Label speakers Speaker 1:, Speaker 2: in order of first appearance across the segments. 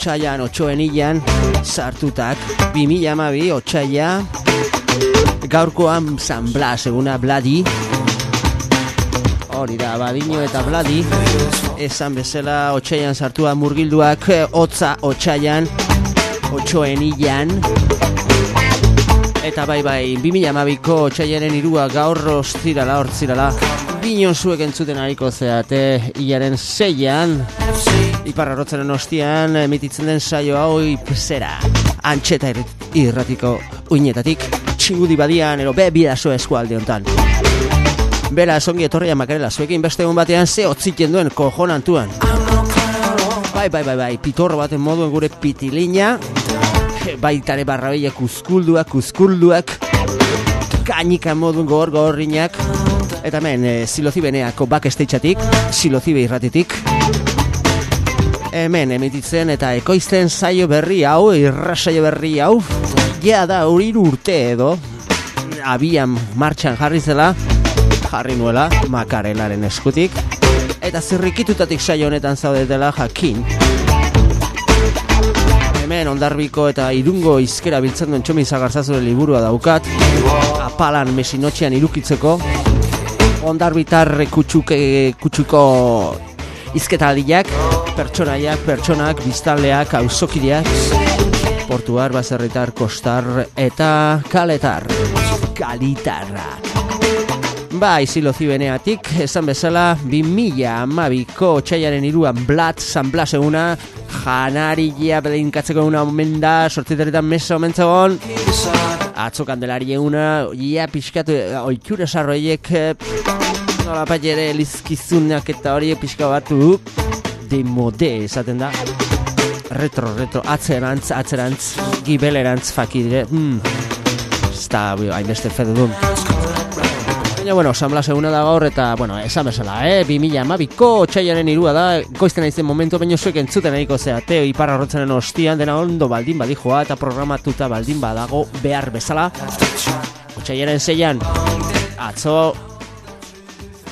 Speaker 1: Otxaian, otxoen ilan, sartutak, bimila amabi, otxaia Gaurkoan San Blas, eguna Bladi. Hori da, badino eta Bladi. Esan bezala, otxaian sartua murgilduak Otza, otxaian, otxoen ilan Eta bai bai, 2012ko otxaiaren irua gaur ostirala, hortzirala Bino zuek entzuten hariko zeate Iaren zeian Iparra rotzaren ostian emititzen den saio hau ipzera Antxeta irratiko uinetatik. Txingudi badian, ero be bidazo eskualde hontan. Bela, songi etorria makarela Zuekin beste egun batean ze otziten duen kojonantuan Bai, bai, bai, bai, pitorro baten moduen gure pitilina. Baitare barrabeia kuzkulduak, kuzkulduak, kainika modun gor gorriñak, eta hemen e, silozibeneako bakesteitxatik, silozibe irratitik, hemen emititzen eta ekoizten saio berri hau, irrasaio berri hau, ja da hori urte edo, abian martxan jarri zela, jarri nuela, makarelaren eskutik, eta zirrikitutatik saio honetan zaudetela jakin, hemen ondarbiko eta irungo izkera biltzen duen txomin zagarzazure liburua daukat. Apalan mesinotxean irukitzeko. Ondarbitar kutsuke, kutsuko izketaldiak pertsonaiak, pertsonak, biztanleak, auzokideak portuar, baserritar, kostar eta kaletar. Kalitarrak Bai, zilo zibeneatik, esan bezala, 2000 amabiko txaiaren iruan blat, San Blas eguna, janari gia belinkatzeko eguna omen da, sortziteretan mesa omen zegoen, atzo kandelari eguna, ia pixkatu, oitura sarroiek, nola pat ere lizkizunak eta horiek pixka batu, demode esaten da, retro, retro, atzerantz, atzerantz, gibelerantz fakidire, hmm, ez da, hainbeste fede duen. Baina, bueno, San seguna da gaur eta, bueno, esan bezala, eh? 2000 amabiko txaiaren irua da, goizten aizen momentu, baina zuek entzuten nahiko zeate, iparra horretzenen ostian, dena ondo baldin badijoa eta programatuta baldin badago behar bezala. Txaiaren zeian, atzo,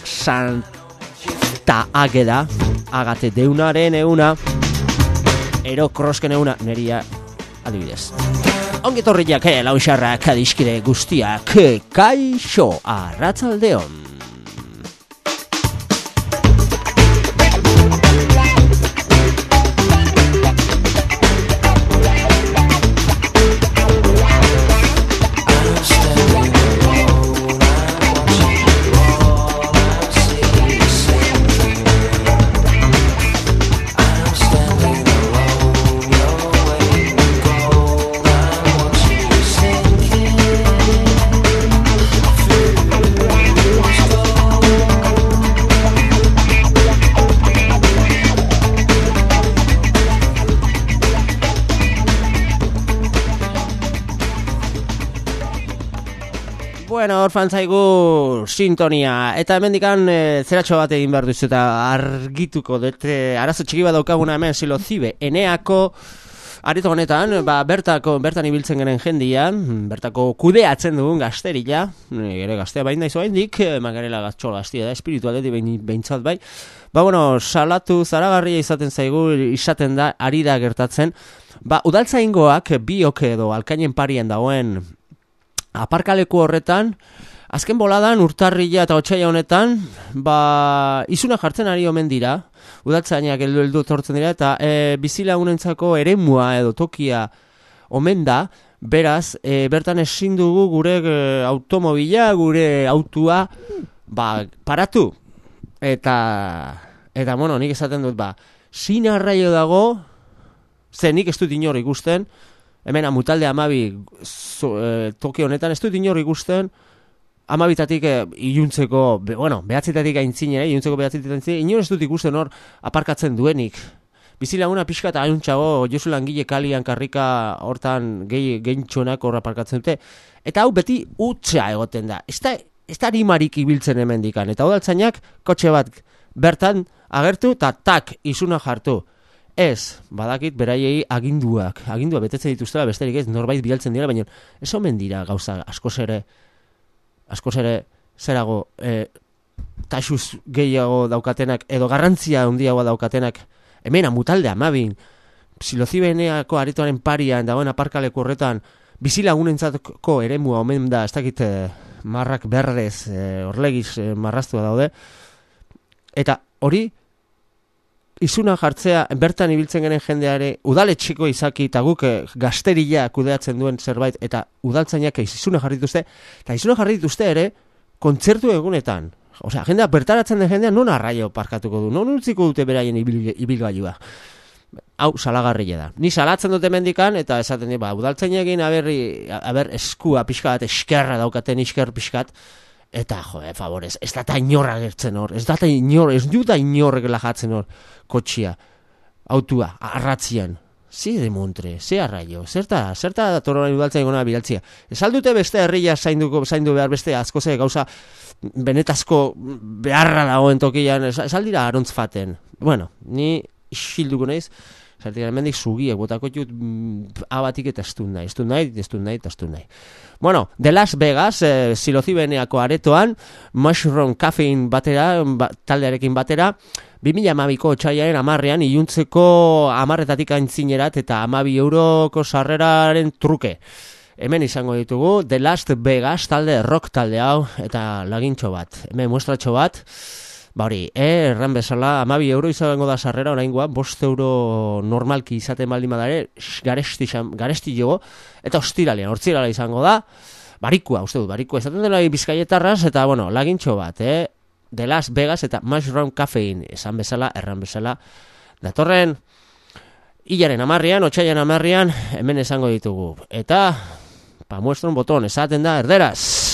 Speaker 1: Santa Ageda, agate deunaren euna, ero krosken euna, neria, adibidez. Ongi torriak, eh, lausarrak, adiskide guztiak, kaixo, arratzaldeon. Bueno, hor fantzaigu sintonia. Eta hemen dikan e, zeratxo bat egin behar duzu eta argituko dut. E, arazo txiki bat daukaguna hemen silo zibe. Eneako, arito honetan, ba, bertako, bertan ibiltzen genen jendia, bertako kudeatzen dugun gazterila, ere gaztea bain daizu hain dik, magarela gaztxo gaztia da, espiritualeti behintzat bai. Ba, bueno, salatu zaragarria izaten zaigu, izaten da, ari da gertatzen. Ba, udaltza ingoak, biok edo, alkainen parien dagoen, aparkaleku horretan, azken boladan urtarrila eta otxaila honetan, ba, izuna jartzen ari omen dira, udatzainak eldu eldu tortzen dira, eta e, bizila unentzako eremua edo tokia omen da, beraz, e, bertan ezin dugu gure e, automobila, gure autua, ba, paratu. Eta, eta, bueno, nik esaten dut, ba, zina arraio dago, zen nik ez dut inor ikusten, hemen amutalde amabi e, toki honetan, ez dut inor ikusten, amabitatik e, iluntzeko, be, bueno, behatzitatik aintzine, eh, iluntzeko behatzitatik aintzine, inor ez dut ikusten hor aparkatzen duenik. Bizilaguna pixka eta ahuntxago, Josu Langile kalian karrika hortan gehi geintxonak hor aparkatzen dute. Eta hau beti utza egoten da. Ez da, ez da rimarik ibiltzen hemen dikan. Eta udaltzainak, kotxe bat bertan agertu eta tak izuna jartu. Ez, badakit beraiei aginduak, agindua betetzen dituztela besterik ez, norbait bialtzen dira, baina ez omen dira gauza askoz ere, askoz ere, zerago, e, taxuz gehiago daukatenak, edo garrantzia handiagoa daukatenak, hemen amutalde amabin, silozibeneako aretoaren parian, dagoen aparkaleko horretan, bizilagunentzatko ere mua omen da, ez dakit eh, marrak berdez, e, orlegiz e, marraztua daude, eta hori, izuna jartzea, bertan ibiltzen genen jendeare, udaletxiko izaki, eta guk gazteria kudeatzen duen zerbait, eta udaltzainak izuna jarri dituzte, eta izuna jarri dituzte ere, kontzertu egunetan. Osea, jendea, bertaratzen den jendea, non arraio parkatuko du, non utziko dute beraien ibilgailua hau salagarria da. Ni salatzen dute mendikan eta esaten di ba udaltzen egin aberri aber eskua pixka bat eskerra daukaten isker pixkat eta jo, e, favorez, ez da ta inorra gertzen hor, ez da ta inor, ez du da inorrek lajatzen hor kotxia, autua, arratzian, zi de montre, ze arraio, zerta, zerta toroan udaltzen gona bilaltzia. Ez aldute beste herria zainduko, zaindu behar beste asko ze gauza benetazko beharra dagoen tokian, ez aldira arontz faten. Bueno, ni isilduko naiz, zertik hemendik zugiek botako jut mm, abatik eta estu nahi, estu nahi, estu nahi, estu nahi. Bueno, de Las Vegas, eh, silozibeneako aretoan, Mushroom Caffeine batera, ba, taldearekin batera, 2000 amabiko txaiaren amarrean, iluntzeko amarretatik aintzinerat eta amabi euroko sarreraren truke. Hemen izango ditugu, The Last Vegas talde rock talde hau, eta lagintxo bat, hemen muestratxo bat, Ba hori, eh, erran bezala, amabi euro izango da sarrera oraingoa, bost euro normalki izaten baldin badare, garesti, garesti jogo, eta ostiralean, hortzirala izango da, barikua, uste dut, barikua, izaten dela bizkaietarraz, eta, bueno, lagintxo bat, eh, de Las Vegas eta Mushroom Cafein, esan bezala, erran bezala, datorren, hilaren amarrian, otxaian amarrian, hemen esango ditugu, eta, pa muestro un boton, esaten da, erderaz,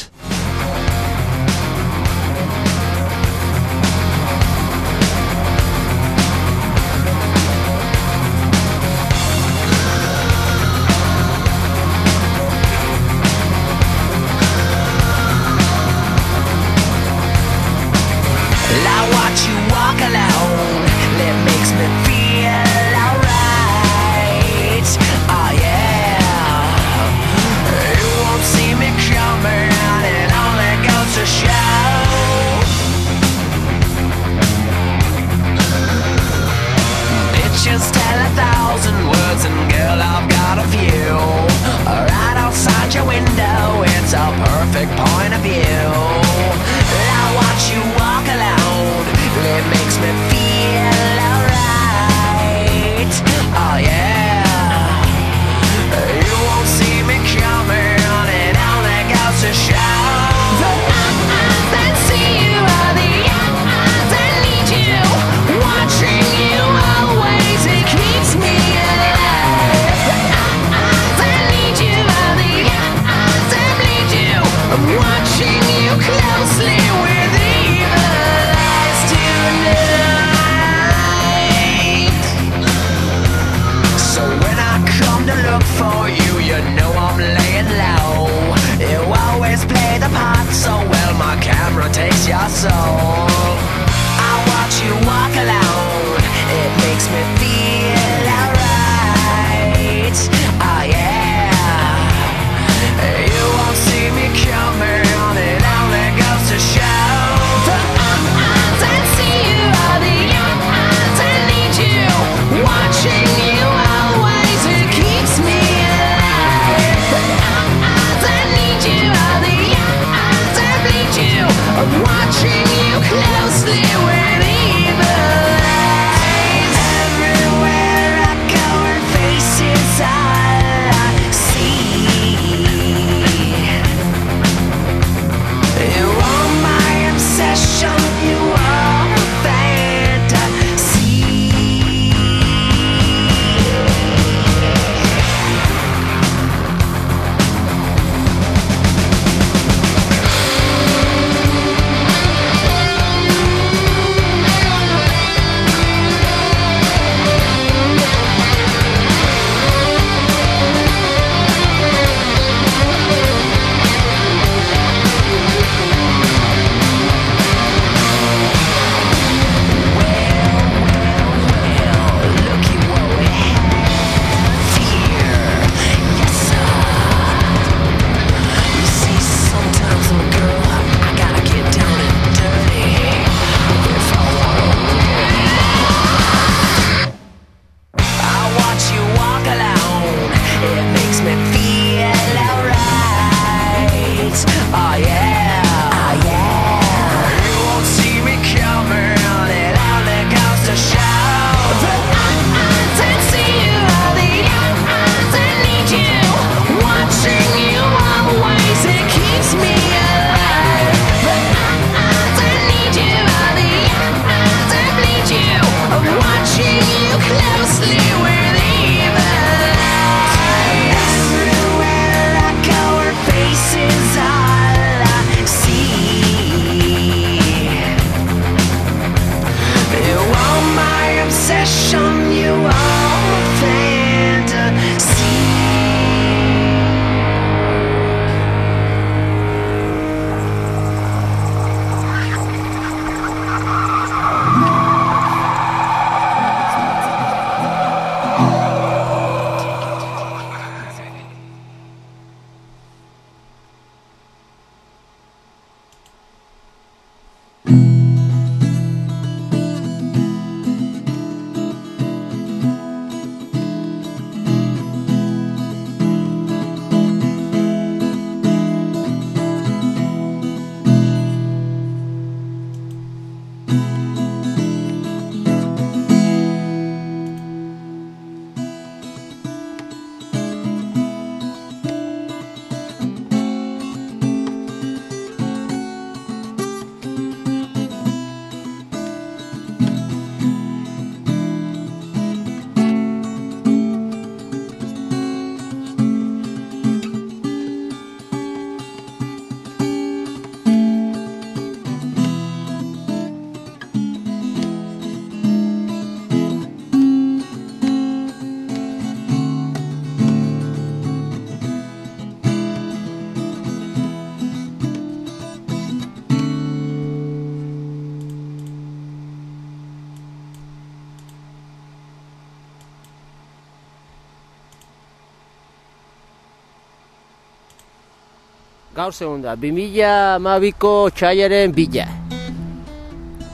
Speaker 2: Gaur segunda, 2000 mabiko txaiaren bila.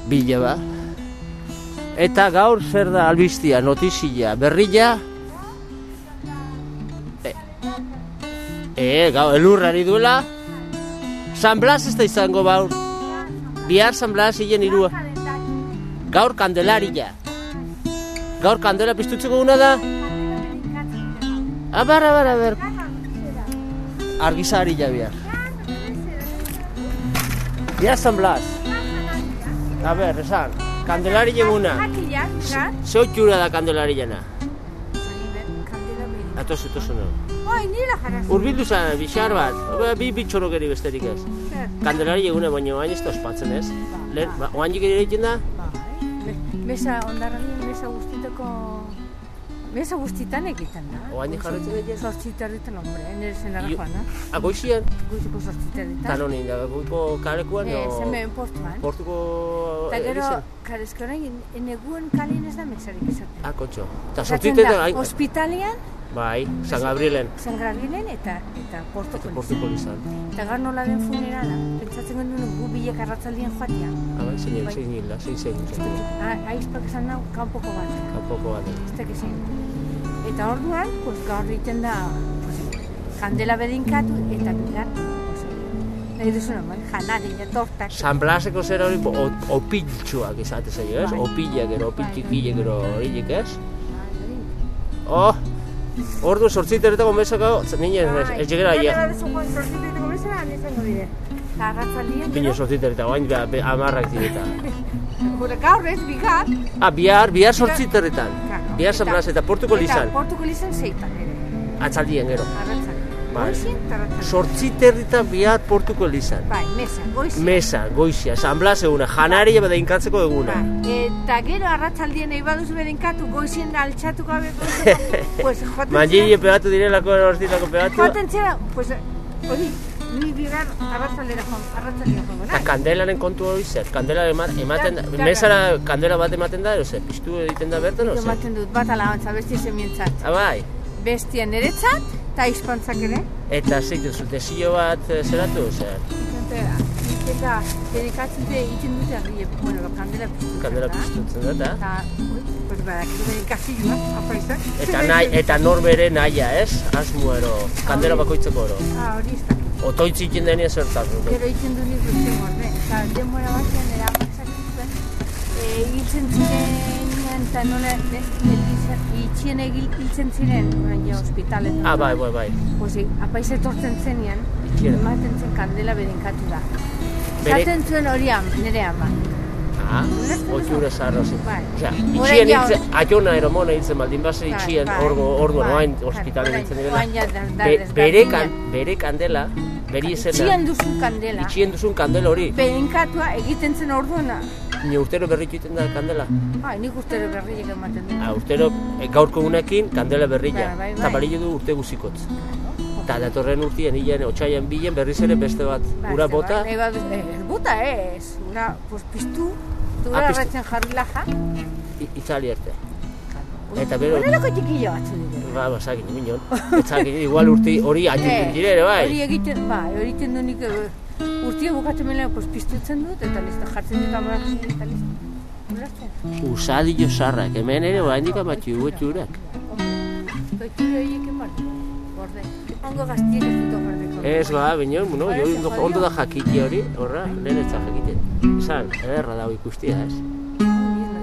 Speaker 2: Bila ba. Eta gaur zer da albistia, notizia, berrilla. E, e gaur, elurrari duela. San Blas ez da izango baur. Bihar San Blas hilen irua. Gaur kandelaria. Gaur kandela piztutzeko guna da. Abar, abar, abar. Argizari ja bihar. Bihar San Blas. A ber, esan. Kandelari eguna. Zeu txura da kandelari jena. Atoz, atoz, no.
Speaker 3: Oi, nila jaraz.
Speaker 2: Urbildu zen, bixar bat. Ba, Bi bitxoro geri besterik ez. Kandelari eguna, baina oain ez da ospatzen ez. Lehen, oain jik egiten da?
Speaker 3: Mesa, ondarrali, mesa guztitako... Mesa guztitan egiten da.
Speaker 2: Oain jarretzen egiten?
Speaker 3: Sortzitarritan, hombre, nire zenara joan, da.
Speaker 2: Agoizian?
Speaker 3: Goizeko sortzitarritan.
Speaker 2: Tan honin da, goiko kalekuan
Speaker 3: Eh,
Speaker 2: o...
Speaker 3: zenbeen portuan.
Speaker 2: Portuko...
Speaker 3: Eta gero,
Speaker 2: erizen?
Speaker 3: karezko orain, neguen kalien ez da mesarik izaten.
Speaker 2: Ah, kontxo. Eta hain...
Speaker 3: Hospitalian,
Speaker 2: Bai, San Gabrielen.
Speaker 3: San Gabrielen eta eta Portoko.
Speaker 2: Portuko izan.
Speaker 3: Eta gar nola den funerala, pentsatzen genuen gu bilek arratzaldien joatea.
Speaker 2: Ah, bai, zein,
Speaker 3: Bai.
Speaker 2: zein hilda, zein zein. zein.
Speaker 3: Aizpak esan nau, kanpoko bat.
Speaker 2: Kanpoko bat.
Speaker 3: ez zein. Eta orduan, pues, gaur egiten da, pues, kandela bedinkatu eta pues, nahi duzuna, bai, janari, ja, tortak.
Speaker 2: San Blaseko zera hori o- opiltxuak izate zaio, ez?
Speaker 3: Bai.
Speaker 2: Opilak ero, opil
Speaker 3: Bai.
Speaker 2: txikilek ero horiek, ez? Oh! Ordu sortziteretako mesako, ninen ez, ez jegera ia.
Speaker 3: Arratzaldien,
Speaker 2: Bine sortziteretako, hain be, be, amarrak direta.
Speaker 3: Gure gaur ez, bigar.
Speaker 2: Ah, bihar, bihar sortziteretan. Bihar San Blas eta Portuko
Speaker 3: Eta
Speaker 2: lizan.
Speaker 3: Portuko lizan zeitan ere,
Speaker 2: Atzaldien gero.
Speaker 3: arratzaldien.
Speaker 2: Bai.
Speaker 3: Goizien eta arratzaldien.
Speaker 2: Sortziterritan bihar Portuko lizan.
Speaker 3: Bai, mesa, goizien.
Speaker 2: Mesa, goizia, San Blas eguna, janari bada inkatzeko eguna.
Speaker 3: Bai. Eta gero arratzaldien nahi baduzu bedinkatu, goizien da altxatu gabe goizeko, pues joaten
Speaker 2: Manjili pegatu direlako, hortilako pegatu.
Speaker 3: Joaten zera, pues, hori, ni bigar arratzaldera joan, arratzaldera joan,
Speaker 2: Eta kandelaren kontu hori zer, kandela ema- ematen da, mesara kandela bat ematen da, zer, piztu egiten da bertan, o zer?
Speaker 3: Ematen dut bat alabantza, besti zemientzat.
Speaker 2: Ah, bai,
Speaker 3: Bestia niretzat, eta izpantzak ere.
Speaker 2: eta zeitu zu, desio bat eh, zeratu, zer,
Speaker 3: Eta dedikatzen dute egiten dute argi, bueno, kandela piztu.
Speaker 2: kandela piztutzen da, eta,
Speaker 3: Eta, pues badakit bere kasilua, apaisak.
Speaker 2: eta, nahi, eta norbere nahia, ez? Asmo ero, kandela bakoitzeko ero.
Speaker 3: Ah, hori ez da.
Speaker 2: Otoitz egiten denean zertatu.
Speaker 3: Gero egiten du nik guzti gorde. Eta denbora batean nire amatxak zuen, e, hiltzen ziren, eta nola, itxien egil hiltzen ziren, orain ja, ospitaletan.
Speaker 2: Ah, bai, bai, bai.
Speaker 3: E, apaiz etortzen
Speaker 2: Itxiera.
Speaker 3: ematen zen kandela bedinkatu da.
Speaker 2: Bere-
Speaker 3: Zaten zuen hori am, nire ama.
Speaker 2: Ah,
Speaker 3: Ulertzen
Speaker 2: oitura zarro zen.
Speaker 3: Bai.
Speaker 2: Osea, itxien hiltzen, aiona eromona hiltzen baldin base
Speaker 3: Bai,
Speaker 2: itxien
Speaker 3: bai,
Speaker 2: orgo, orduan,
Speaker 3: bai,
Speaker 2: oain
Speaker 3: bai,
Speaker 2: ospitalen hiltzen direla. bere, kan, bere kandela, bere izena,
Speaker 3: Itxien duzun kandela.
Speaker 2: itxien duzun kandela hori,
Speaker 3: Bedinkatua egiten zen orduana.
Speaker 2: Ni urtero berritu egiten da kandela.
Speaker 3: Ai, nik urtero berriak ematen dut.
Speaker 2: Ah, urtero e, gaurko unekin kandela berrila.
Speaker 3: Bai, bai,
Speaker 2: Eta
Speaker 3: bai.
Speaker 2: balio du urte guzikotz. Eta datorren urtien, hilen, otxaian bilen, berriz ere beste bat.
Speaker 3: Ba,
Speaker 2: Ura bota,
Speaker 3: bai, nahi badu- eh, ez bota ez. Ura, pues piztu,
Speaker 2: Ah,
Speaker 3: ura
Speaker 2: piztu.
Speaker 3: erratzen jarri laja.
Speaker 2: itzali arte. Eta bero-
Speaker 3: Horrelako txikillo batzu dira.
Speaker 2: Ba, ba, zakin, minon. Zakin, igual urte hori atin
Speaker 3: Eh,
Speaker 2: dire ere, bai.
Speaker 3: Hori egiten, bai, hori egiten du nik guztia bukatzen mela, pues piztutzen dut, eta listo, jartzen dut amarrak eta listo. Ulertzen?
Speaker 2: Usadillo sarrak, hemen ere oraindik amatxi guetxurak.
Speaker 3: Goiture horiek eman, gorde. Ongo gaztiek ez dut gordeko.
Speaker 2: Ez ba, baina, bueno, jo ondo, da jakiki hori, horra, lehen ez da jakiten. Esan, ederra dago ikustia, ez?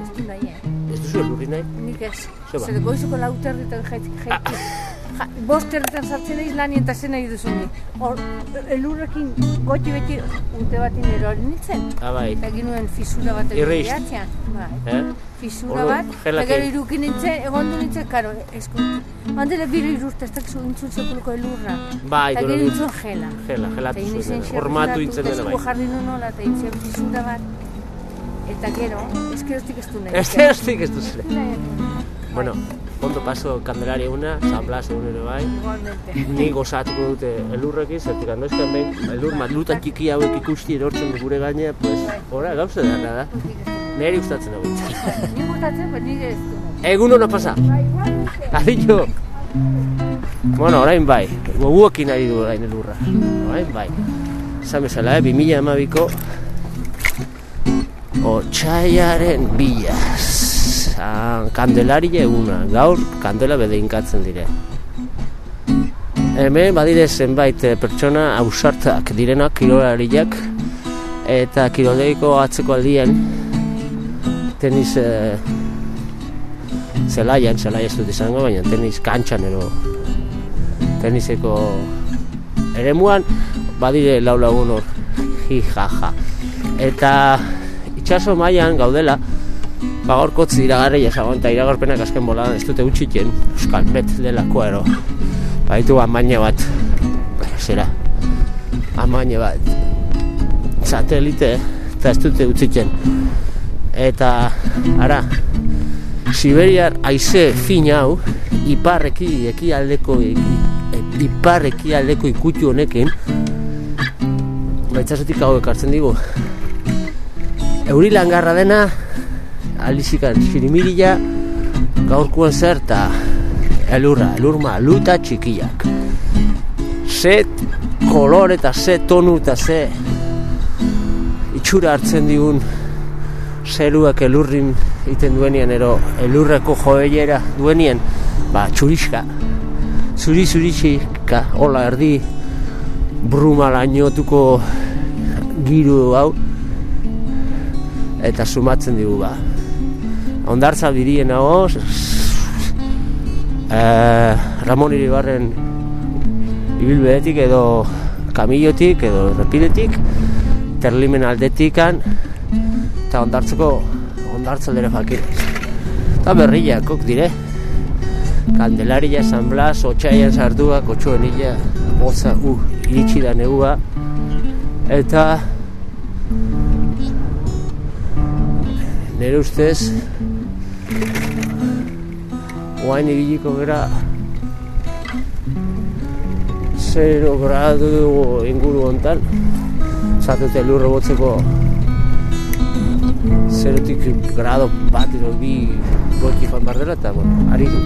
Speaker 3: Ez du nahi, eh?
Speaker 2: Ez duzu elurri nahi?
Speaker 3: Nik ez.
Speaker 2: Ze ba?
Speaker 3: Zer goizuko lau terditan jaitzik jaitzik. Ja, bost terditan sartzen eiz lanien eta zen nahi duzu ni. Hor, elurrekin goti beti urte batin erori nintzen.
Speaker 2: Ah, bai.
Speaker 3: Eta ginuen fisura bat egiteatzean. Bai.
Speaker 2: Eh?
Speaker 3: Fisura bat, eta gero irukin nintzen, egon du nintzen, karo, eskunt. Mandela bire irurte, ez dakizu intzun sekuluko elurra.
Speaker 2: Bai,
Speaker 3: Eta
Speaker 2: gero
Speaker 3: intzun jela.
Speaker 2: Jela, jelatu
Speaker 3: Eta
Speaker 2: zuen. Hormatu hitzen dena
Speaker 3: Eta
Speaker 2: bai.
Speaker 3: jarri nu nola, eta intzen fisura bat. Eta gero, eskerostik ez du nahi.
Speaker 2: Ez ez ez duzu.
Speaker 3: Nahi,
Speaker 2: Bueno, ondo paso Kandelaria eguna, San Blas egun ere bai.
Speaker 3: Igualmente.
Speaker 2: Ni gozatuko dute elurrekin, zertik handoizkan behin, elur matluta txiki hauek ikusti erortzen du gure gaine, pues, ora, gauza da, da. Neri gustatzen hau bintzat.
Speaker 3: Ni gustatzen, baina nire ez du.
Speaker 2: Egun hona pasa,
Speaker 3: Ba, igualmente.
Speaker 2: aditu! Bueno, orain bai, goguekin ari du orain elurra. Orain bai. Esan bezala, eh, 2000 amabiko Otxaiaren bilaz San Kandelaria eguna, gaur kandela bedeinkatzen dire. Hemen badire zenbait eh, pertsona ausartak direnak kirolariak eta kiroleiko atzeko aldian tenis eh, zelaian, zelai ez dut izango, baina tenis kantxan ero teniseko eremuan badire lau lagun hor. Hi jaja eta itxaso mailan gaudela ba gaurkotz iragarri esagon eta iragarpenak azken boladan ez dute utxitzen euskal met delakoa ero. Baditu amaine bat. Zera. Amaine bat. Satelite eta ez dute utzitzen eta ara Siberiar haize fin hau iparreki ekialdeko eki, e, iparreki aldeko ikutu honekin baitzazutik hau ekartzen digu. Euri langarra dena alizikan xirimirila gaurkoan zer eta elurra, elurma luta txikiak. Ze kolor eta ze tonu eta ze itxura hartzen digun zeruak elurrin egiten duenien ero elurreko joelera duenien ba txuriska zuri zurixika hola erdi bruma lainotuko giru hau eta sumatzen digu ba ondartza birien hau eh, Ramon Iribarren ibilbedetik edo kamillotik edo errepidetik terlimen aldetikan eta ondartzeko ondartzaldere fakir eta berriakok dire. Kandelaria, San Blas, Otxaian sartuak, Otxoen illa, Boza, u, iritsi da negua eta nire ustez oain ibiliko gara 0 gradu inguru hontan. Zatute lurro botzeko zerotik grado bat edo bi goti joan behar dela eta bueno, ari du.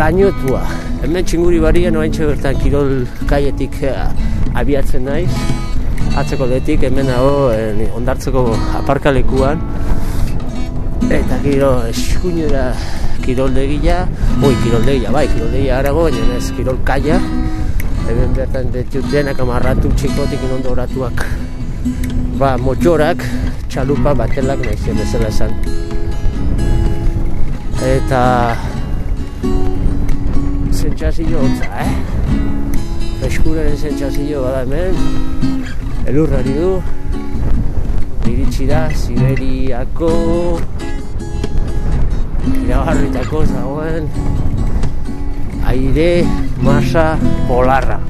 Speaker 2: Lainotua. Hemen txinguri barian oain bertan kirol kaietik eh, abiatzen naiz. Atzeko detik hemen hau eh, ondartzeko aparkalekuan. Eta gero eskuinera kiroldegia oi kiroldegia bai kiroldegia arago baina ez kirol kaia. Hemen bertan detut denak amarratu txikotik inondo oratuak. Ba motxorak txalupa batelak naizien bezala esan. Eta zentsazio hotza, eh? Eskuraren zentsazio bada hemen. Elurrari du iritsi da Siberiako iragarritako zagoen aire masa polarra.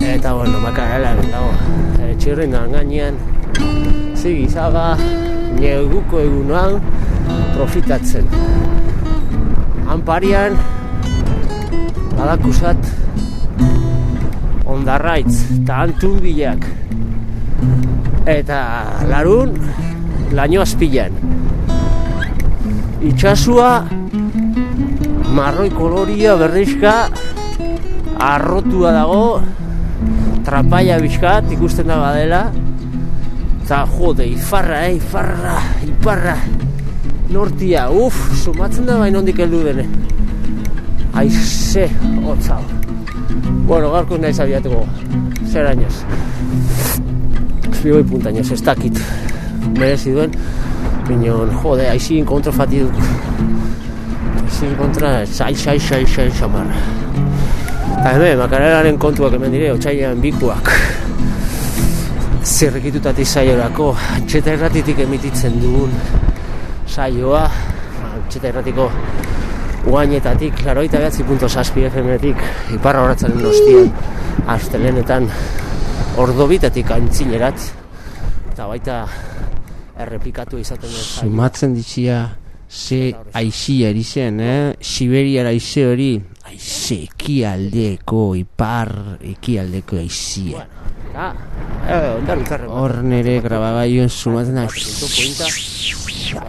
Speaker 2: Eta bueno, makarela dago. E, txirrindan gainean zigizaga neguko egunan profitatzen. Anparian badakusat ondarraitz eta antun bilak eta larun laino azpilan itxasua marroi koloria berrizka arrotua dago
Speaker 1: trapaia bizkat ikusten da badela. Eta jode, ifarra, eh, ifarra, iparra. Nortia, uff, sumatzen da baina ondik heldu dene. Aize, hotza. Bueno, garko nahi zabiatuko zer años? Zbioi puntaños, ez dakit. Merezi duen Minon, jode, aizin kontra fatiduk Aizin kontra, sai, sai, sai, sai, xamar. Eta hemen, makarelaren kontuak hemen dire, otxailan bikuak Zerrekitutatik saiorako, antxeta erratitik emititzen dugun saioa. Antxeta erratiko uainetatik, laroita behatzi punto saspi FM-etik Iparra horatzen nostian, astelenetan ordobitetik antzinerat Eta baita errepikatu izaten den saio. Sumatzen ditxia ze aizia erizen, eh? Siberiara aize hori, aize ekialdeko, ipar ekialdeko aizia. Hor nere grabagaioen sumatzen da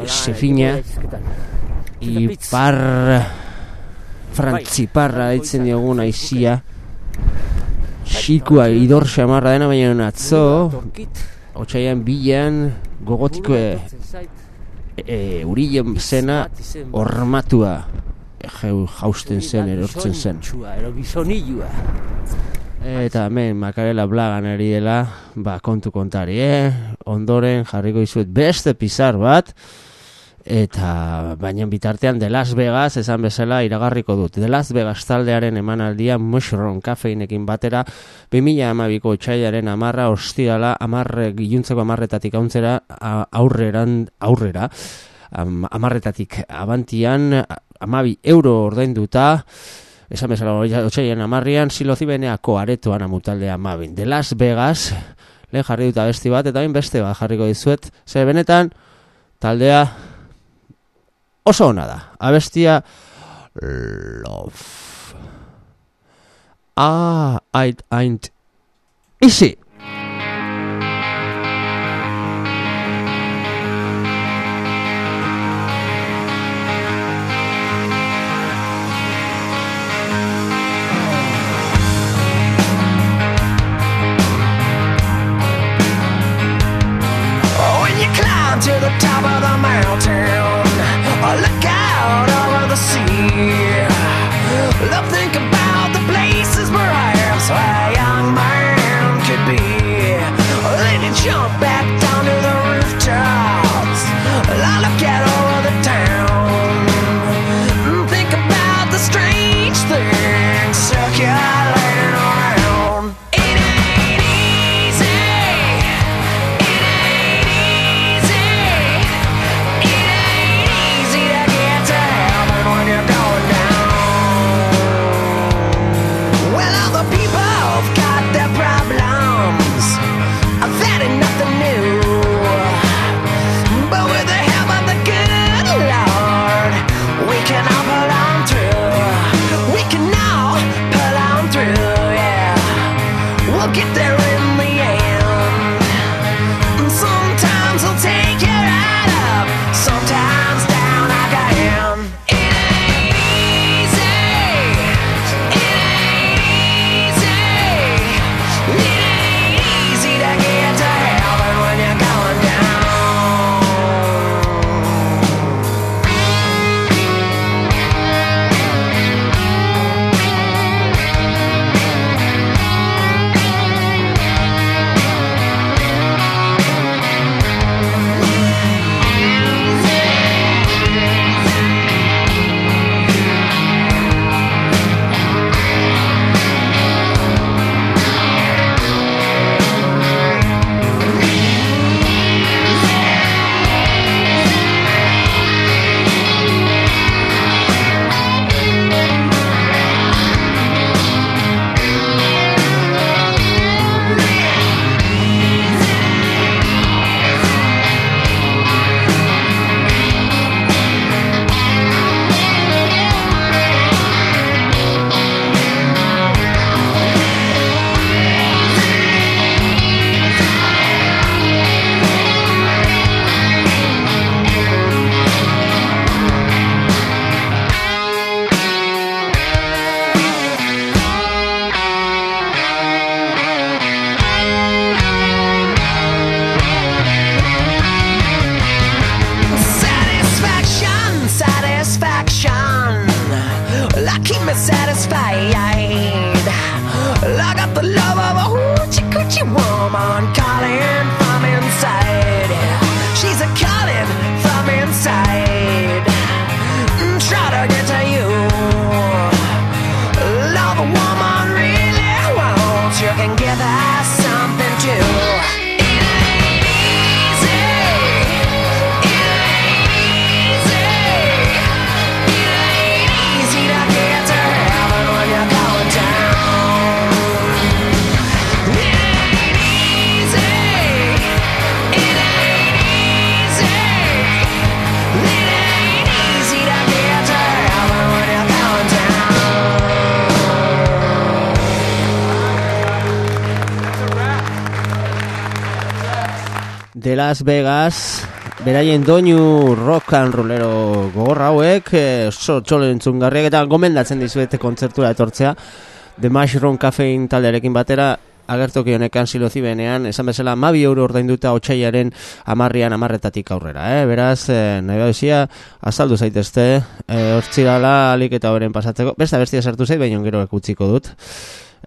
Speaker 1: aize fina, ipar frantziparra ditzen diogun aizia, Xikua idor xamarra dena baina atzo Otsaian bilan gogotiko e, e, urillen zena ormatua jau, jausten zen, erortzen zen. Eta hemen makarela blagan ari dela, ba, kontu kontari, eh? Ondoren jarriko izuet beste pizar bat, eta baina bitartean de Las Vegas esan bezala iragarriko dut. De Las Vegas taldearen emanaldia Mushroom kafeinekin batera 2012ko txaiaren amarra ostiala amarre giluntzeko amarretatik hauntzera aurreran aurrera am, amarretatik abantian amabi euro ordainduta esan bezala otxaiaren amarrian silozibeneako aretoan amutaldea amabin. De Las Vegas lehen jarri dut abesti bat eta bain beste bat jarriko dizuet. Zer benetan taldea oso ona da. Abestia Love. Ah, I ain't easy.
Speaker 2: Las Vegas, beraien doinu rock and rollero gogorra hauek, eh, oso txolo entzungarriak eta gomendatzen dizuete kontzertura etortzea. The Mushroom Cafein taldearekin batera, agertoki honekan silozi benean, esan bezala mabi euro ordainduta otxaiaren amarrian amarretatik aurrera, eh? Beraz, eh, nahi baduzia, azaldu zaitezte, eh, hortzirala alik eta horren pasatzeko, beste bestia sartu zait, baina gero ekutziko dut.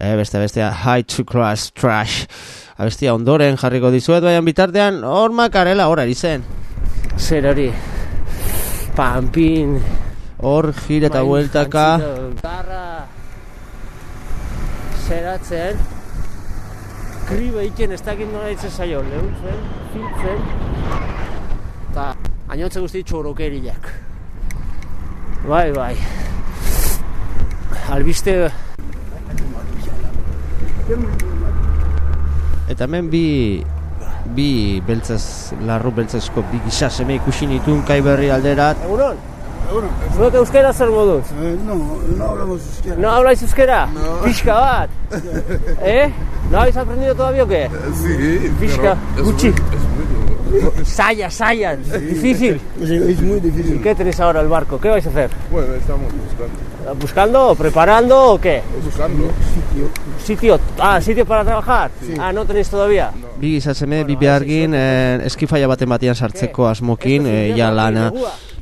Speaker 2: Eh, beste bestia, High to Crash Trash, abestia ondoren jarriko dizuet, baina bitartean, hor makarela, hor ari zen. Zer hori, pampin, hor gire eta bueltaka. Garra, zeratzen, kribe iken ez dakit nola ditzen zaio, lehuntzen, filtzen, eta gainotze guzti txorokeriak. Bai, bai. Albiste... Eta hemen bi bi beltzez, larru beltzezko bi gisa seme ikusi nituen kai berri alderat. Egunon,
Speaker 4: Bueno,
Speaker 2: zuek euskera zer moduz?
Speaker 4: eh, no, no hablamos euskera.
Speaker 2: ¿No habláis euskera? Pixka bat. ¿Eh? ¿No habéis aprendido todavía o qué?
Speaker 5: Sí,
Speaker 2: Pixka, gutxi.
Speaker 5: es.
Speaker 2: Saya, saya, difícil.
Speaker 4: Es, es muy
Speaker 2: ¿Y
Speaker 4: difícil.
Speaker 2: qué tenéis ahora el barco? ¿Qué vais a hacer?
Speaker 5: Bueno, estamos buscando.
Speaker 2: ¿Buscando? ¿Preparando o qué?
Speaker 5: Buscando.
Speaker 2: ¿Sitio? Ah, ¿sitio para trabajar? Ah, ¿no tenéis todavía? Bi gizaseme, bi behargin, eh, eskifaia baten batean sartzeko asmokin, eh, ja lana,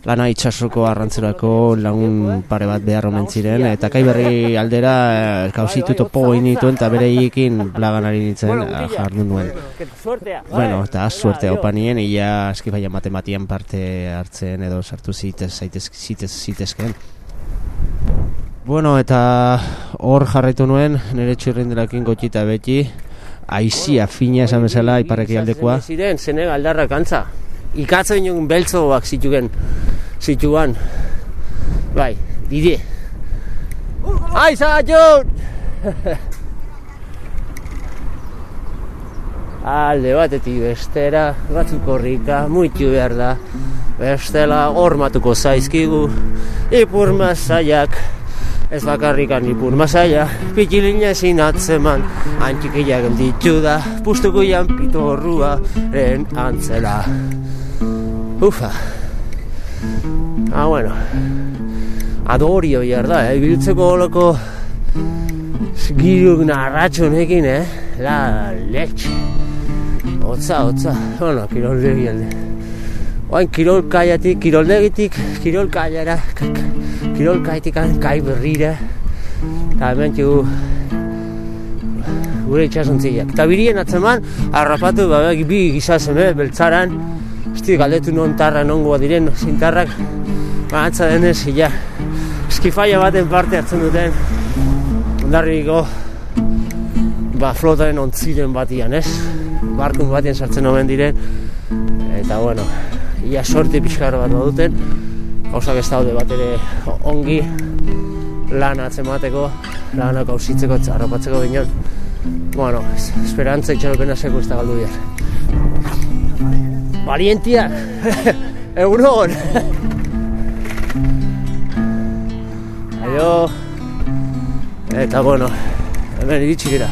Speaker 2: lana itxasoko arrantzerako lagun pare bat behar omen ziren, eta kai berri aldera, eh, kausitu topo inituen, eta bere hiekin blagan ari nintzen, eh, jardun nuen. Bueno, eta suerte hau panien, ia eskifaia matematian parte hartzen edo sartu zitez, zaitez, zitez, zitezken. Bueno, eta hor jarraitu nuen, nire txirrindelakin gotxita beti, aizia fina esan bezala, iparreki aldekoa. Ziren, zene galdarrak antza. Ikatzen joan beltzoak zitugen, zituan. Bai, dide. Aiza, Jon! Alde batetik bestera, batzuk korrika, muitu behar da. Bestela hormatuko zaizkigu, ipur masaiak, ez bakarrikan ipur masaia, pitilina ezin atzeman, antxikiak ditu da, pustuko jan pitorrua, ren antzela. Ufa. Ah, bueno. Adorio behar da, eh? Biltzeko holako giruk narratxo honekin, eh? La leche. Otza, otza. Bueno, kiroldegi alde. Oain kirol kaiatik, kiroldegitik, kirol kaiara, kai berrira. Eta hemen txu gure itxasuntziak. Eta birien atzeman, harrapatu, ba, bi gizaseme, beltzaran, Esti galdetu non tarra nongoa diren, zintarrak, ba, antza denez, ja, eskifaia baten parte hartzen duten, ondarriko, ba, flotaren ontziren batian, ez? Barkun batian sartzen omen diren, eta, bueno, ia sorte pixkar bat baduten, gauzak ez daude bat ere ongi lan atzemateko, lanak hausitzeko, harrapatzeko bineon, bueno, es- esperantza itxaropena seko ez da galdu behar. Valientia! Egunon! Aio! Eta bueno, hemen iritsi gira.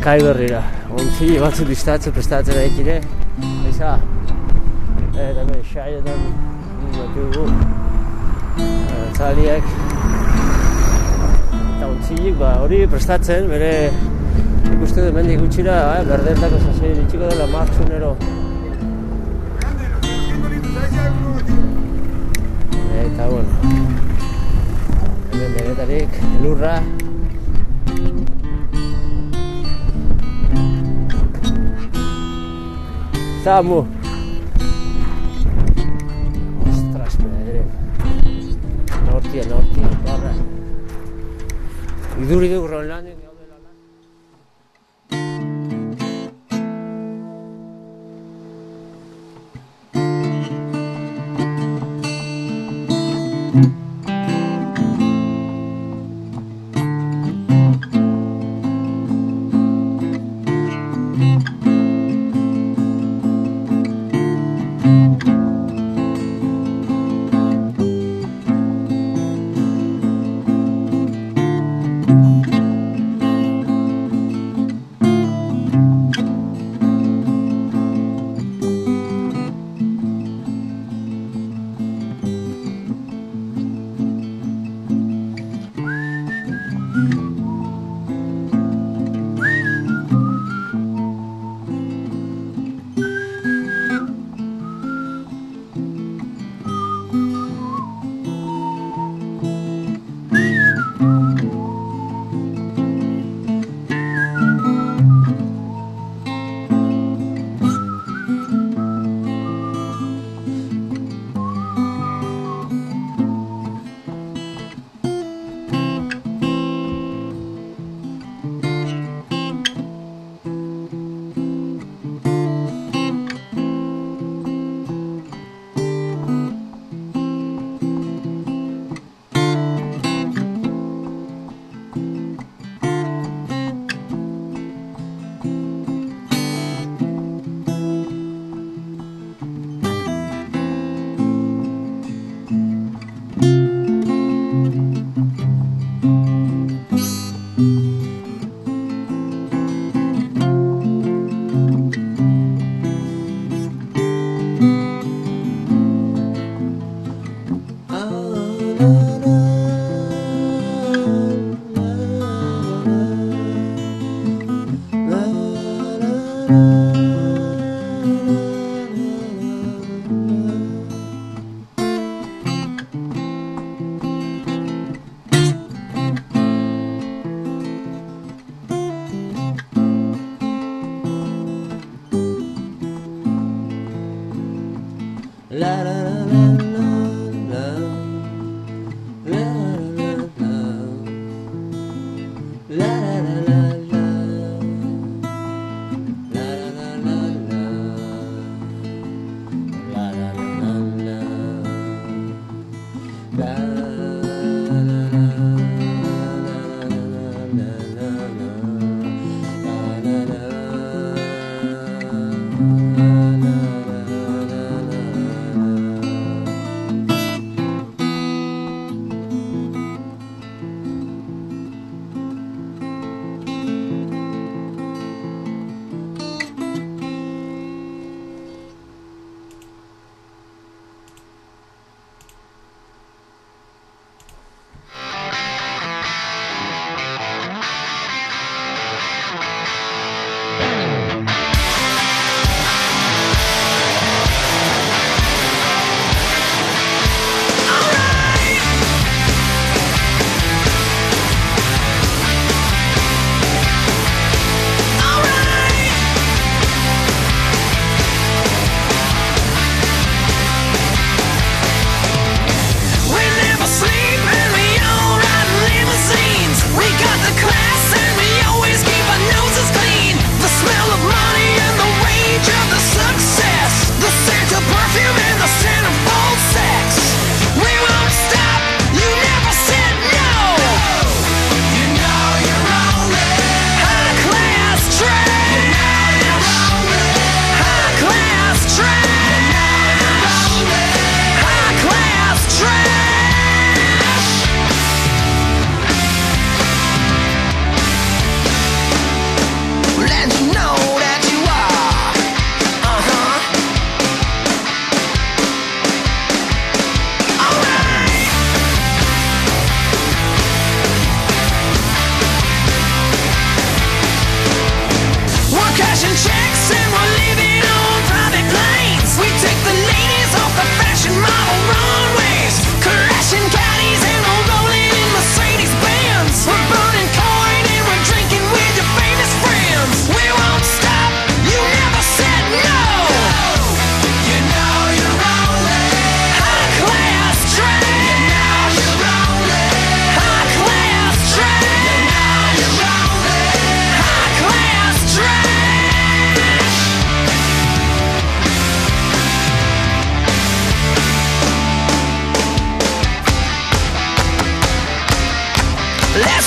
Speaker 2: Kai berrira. Ontzi batzuk listatzen prestatzen gire. Aiza! Eta hemen xaietan batugu. Zaliak. Eta ontzilik, ba, hori prestatzen, bere ikuste dut mendik gutxira, eh, berdetako sasoi iritsiko dela martxunero. Eta bueno Hemen benetarik lurra Zamu. Ostras, pedre. Nortia, nortia, barra. Iduri du Groenlandien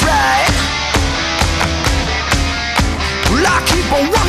Speaker 2: right. Well,
Speaker 6: I keep on.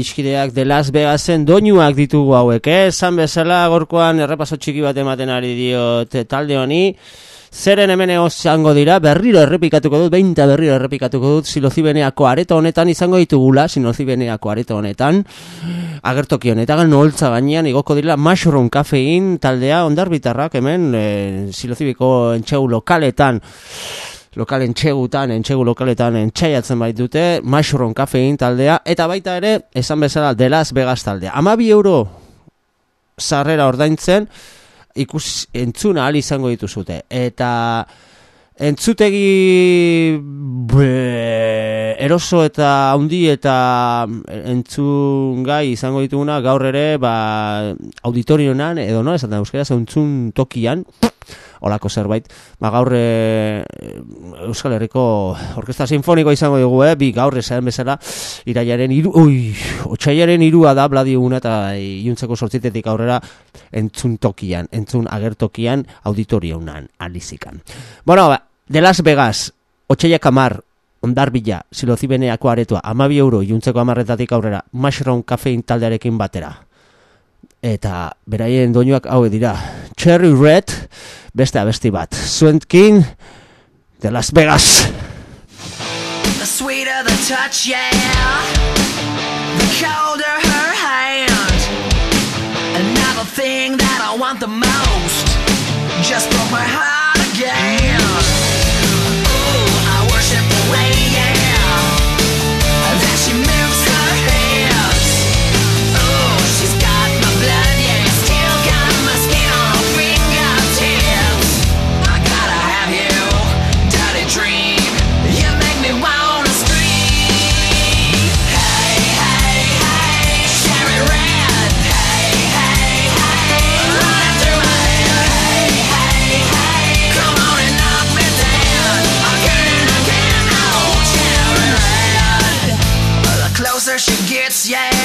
Speaker 1: Adiskideak de Las Vegasen doinuak ditugu hauek, eh? Esan bezala gorkoan errepaso txiki bat ematen ari diot talde honi. Zeren hemen izango dira, berriro errepikatuko dut, beinta berriro errepikatuko dut, silozibeneako areto honetan izango ditugula, silozibeneako areto honetan, agertoki honetan, noholtza gainean, igoko dira, mushroom kafein taldea, ondarbitarrak hemen, e, silozibiko entxegu lokaletan, lokal entxegutan, entxegu lokaletan entxaiatzen baitute, mushroom kafein taldea, eta baita ere, esan bezala, de Las Vegas taldea. Ama bi euro sarrera ordaintzen, ikus entzuna ahal izango dituzute. Eta entzutegi be, eroso eta handi eta entzun gai izango dituguna gaur ere ba, auditorionan edo no, esaten euskera entzun tokian olako zerbait, ba gaur e, Euskal Herriko Orkestra Sinfoniko izango dugu, eh? bi gaur esan bezala, iraiaren iru, ui, otxaiaren irua da, bladi eguna eta iuntzeko sortzitetik aurrera entzun tokian, entzun agertokian auditorionan, alizikan. Bueno, ba, de Las Vegas, otxaiak amar, ondarbila, silozibeneako aretoa, amabi euro, iuntzeko amarretatik aurrera, mushroom kafein taldearekin batera. Eta beraien doinuak hau dira, Cherry Red, beste abesti bat, Swentkin, de Las Vegas.
Speaker 7: The sweeter the touch, yeah. The colder her hand. Another thing that I want the most. Just broke my heart she gets, yeah,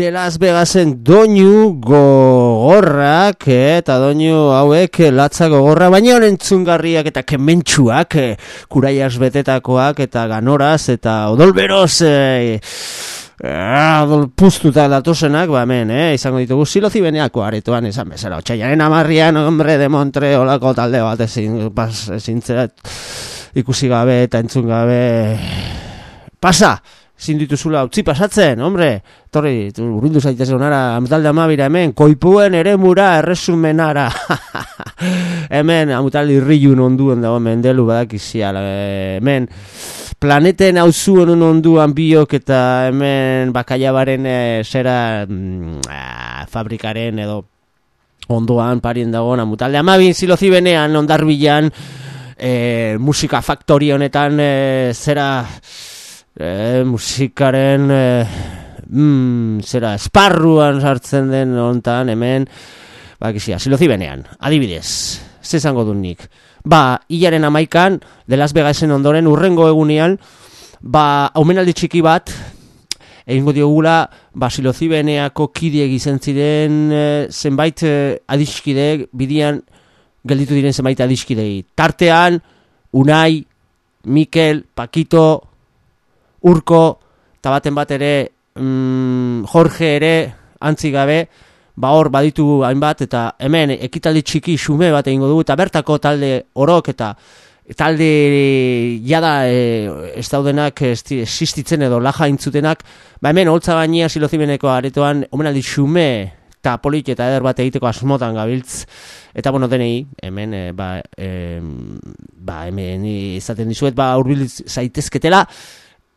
Speaker 1: De Las Vegasen doinu gogorrak, eh, eta doinu hauek eh, latza gogorra, baina entzungarriak eta kementsuak, eh, kuraiaz betetakoak eta ganoraz eta odolberoz dol- puztuta datosenak, ba hemen, eh, izango ditugu silozi beneako aretoan esan bezala, otxaiaren amarrian, hombre, de Montre, olako talde bat ezin, pas, ezin ikusi gabe eta entzun gabe, pasa, ezin dituzula utzi pasatzen, hombre, torri, urbildu zaitez onara, talde amabira hemen, koipuen ere mura erresumenara, hemen, amutaldi irrilun onduen dago, mendelu badakizia, hemen, planeten hauzuen onduan biok eta hemen bakaiabaren e, zera mm, ah, fabrikaren edo ondoan parien dagoen amutalde amabin zilozi benean ondarbilan e, musika faktori honetan e, zera e, musikaren e, mm, zera esparruan sartzen den hontan hemen bakizia, zilozi benean adibidez, ze esango dut nik? Ba, hilaren amaikan de Las Vegasen ondoren urrengo egunean ba, omenaldi txiki bat egingo diogula ba, silozi beneako kideek izan ziren e, zenbait e, adiskide bidian gelditu diren zenbait adiskidei. Tartean Unai, Mikel, Pakito, Urko, eta baten bat ere mm, Jorge ere antzi gabe ba hor baditu hainbat eta hemen ekitaldi txiki xume bat egingo dugu eta bertako talde orok eta talde jada e, ez daudenak existitzen edo laja intzutenak ba hemen holtza gainia silozibeneko aretoan omenaldi xume eta polit eta eder bat egiteko asmotan gabiltz. Eta bueno denei hemen e, ba, e, ba hemen izaten dizuet ba hurbil zaitezketela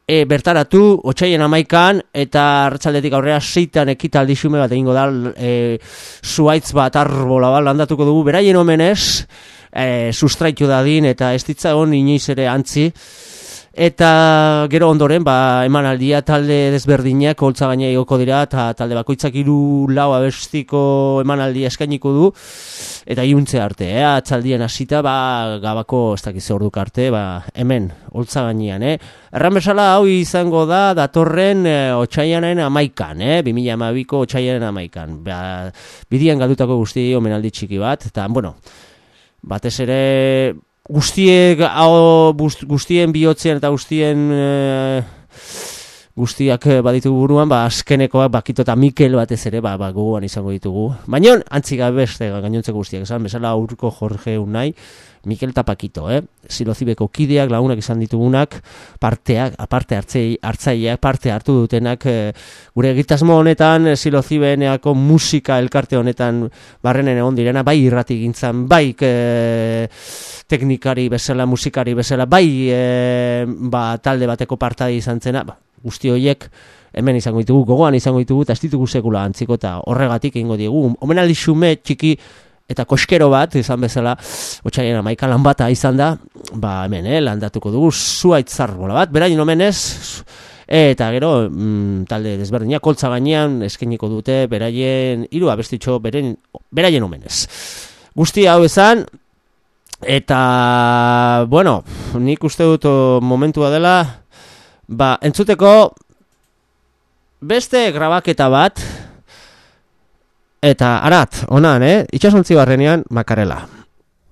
Speaker 1: e, bertaratu, otxaien amaikan, eta arratsaldetik aurrera seitan ekitaldi xume bat egingo da, e, zuaitz bat arbola bat landatuko dugu, beraien omenez, e, sustraitu dadin, eta ez ditzagon inoiz ere antzi, eta gero ondoren, ba, emanaldia talde desberdinak holtza gaina igoko dira, eta talde bakoitzak hiru lau abestiko emanaldia eskainiko du, eta iuntze arte, eh? atzaldien hasita, ba, gabako, ez dakiz orduk arte, ba, hemen, holtza gainean, eh? Erran bezala hau izango da datorren e, otxaianen amaikan, eh? 2012ko otxaianen amaikan. Ba, bidian galdutako guzti omenaldi txiki bat, eta, bueno, batez ere guztiek hau guzt- guztien bihotzean eta guztien e, guztiak eh, baditu buruan, ba, azkenekoak bakito eta Mikel batez ere, ba, ba, gogoan izango ditugu. Baina, antziga beste gainontzeko guztiak, esan, bezala aurko Jorge Unai, Mikel eta Pakito, eh? Silozibeko kideak, lagunak izan ditugunak, parteak, aparte hartzei, hartzaileak, parte hartu dutenak, eh, gure egitasmo honetan, eh, silozibeneako musika elkarte honetan barrenen egon direna, bai irrati gintzan, bai eh, teknikari bezala, musikari bezala, bai eh, ba, talde bateko partadi izan zena, ba, guzti horiek hemen izango ditugu, gogoan izango ditugu, eta ez ditugu sekula antziko, eta horregatik egingo diegu. Omenaldi xume txiki eta koskero bat, izan bezala, otxaien amaika lan bata izan da, ba hemen, eh, landatuko dugu, zuaitz zarbola bat, beraien omenez, eta gero, mm, talde desberdinak, koltza gainean, eskainiko dute, beraien, hiru abestitxo, beren, beraien omenez. Guzti hau esan, eta, bueno, nik uste dut momentua dela, ba, entzuteko, beste grabaketa bat, eta arat, onan, eh? Itxasontzi barrenean, makarela.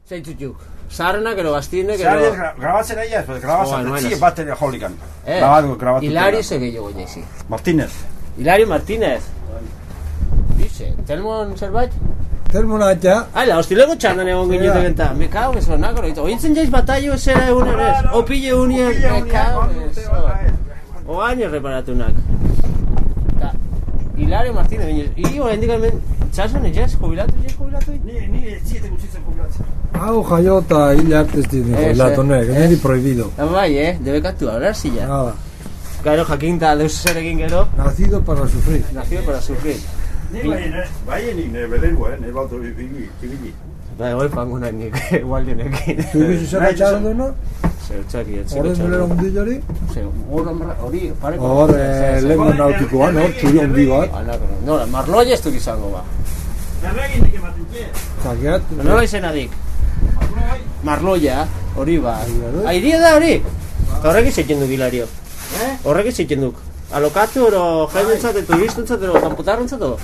Speaker 1: Zeintzutuk, zaharrenak ero gaztienek
Speaker 8: Zari grabatzen aia, ez,
Speaker 1: Joan,
Speaker 8: grabatzen,
Speaker 1: bueno.
Speaker 8: etzi bat ere jolikan.
Speaker 1: Eh,
Speaker 8: Grabatu, grabatu.
Speaker 1: Hilario ze gehiago jaizi.
Speaker 8: Martínez.
Speaker 1: Hilario Martínez. Dice, telmon zerbait?
Speaker 9: Termona ja,
Speaker 1: Ala, hostilego txandan egon
Speaker 9: Ja.
Speaker 1: gineten eta, me cago que sonak, oroito. Ointzen jaiz batallo esera egun ere, opille unien, me cago que. Oain erreparatunak. Hilario Martínez, binez, i oraindik txasun ez jubilatu, ez jubilatu?
Speaker 8: Ni, ni etzi eta gutxitzen jubilatzen.
Speaker 9: hau jaio eta hile artez dine,
Speaker 1: Ez,
Speaker 9: jolatu
Speaker 1: eh,
Speaker 9: nek,
Speaker 1: ez.
Speaker 9: niri prohibido.
Speaker 1: Ah, bai, eh, debekatu, ahora sí ya.
Speaker 9: Nada,
Speaker 1: Gero jakinta, deus zer egin gero,
Speaker 9: nacido para sufrir.
Speaker 1: nacido para sufrir.
Speaker 8: Ni bai, ne, bai, ni ne belengo, eh, ne balto ibili, ibili.
Speaker 1: Bai, goi fango nahi nik, gualdienekin.
Speaker 9: Tu bizu zer
Speaker 8: Nahi
Speaker 9: atxaren
Speaker 8: duzu?
Speaker 9: duena?
Speaker 1: Zer txaki, ez
Speaker 9: Horren mulera ondilari?
Speaker 1: Hor, hori, pareko.
Speaker 9: Hor, eh, lengo nautikoan, hor, txuri ondi bat.
Speaker 1: No, marloia ez duk izango ba.
Speaker 8: Erregin nik ematen tie.
Speaker 9: Zakeat,
Speaker 1: Nola izenadik? Marloia, hori ba.
Speaker 9: bai.
Speaker 1: Airia da hori? Eta horrek izaten duk, Hilario. Horrek izaten duk. Alokatu, ero jaimentzat, edo turistuntzat, ero kanpotarrentzat, edo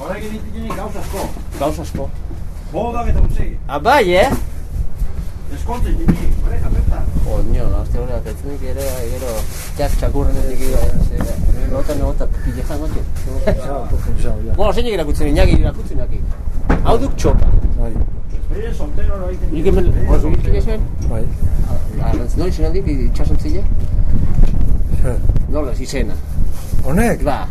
Speaker 8: Horrekin ditu gauz asko.
Speaker 1: gauz asko.
Speaker 8: Bodak eta utzi.
Speaker 1: Ah, bai, eh?
Speaker 8: Eskontzen ditu, horrek aperta.
Speaker 1: Oño, la hostia horrek, etzenik ere, gero, txak txakurren edik, Nota, nota, jango txu.
Speaker 9: Pensado, pues pensado, ya.
Speaker 1: Bueno, zein irakutzen, inaki irakutzen aki. Hau duk txopa.
Speaker 9: Bai,
Speaker 8: Bere soltero no egiten.
Speaker 1: Nik hemen, oso nik zen?
Speaker 9: bai.
Speaker 1: Arrantz, no izan handik, itxasontzile?
Speaker 9: Zer.
Speaker 1: Nola, izena.
Speaker 9: Honek,
Speaker 1: Ba,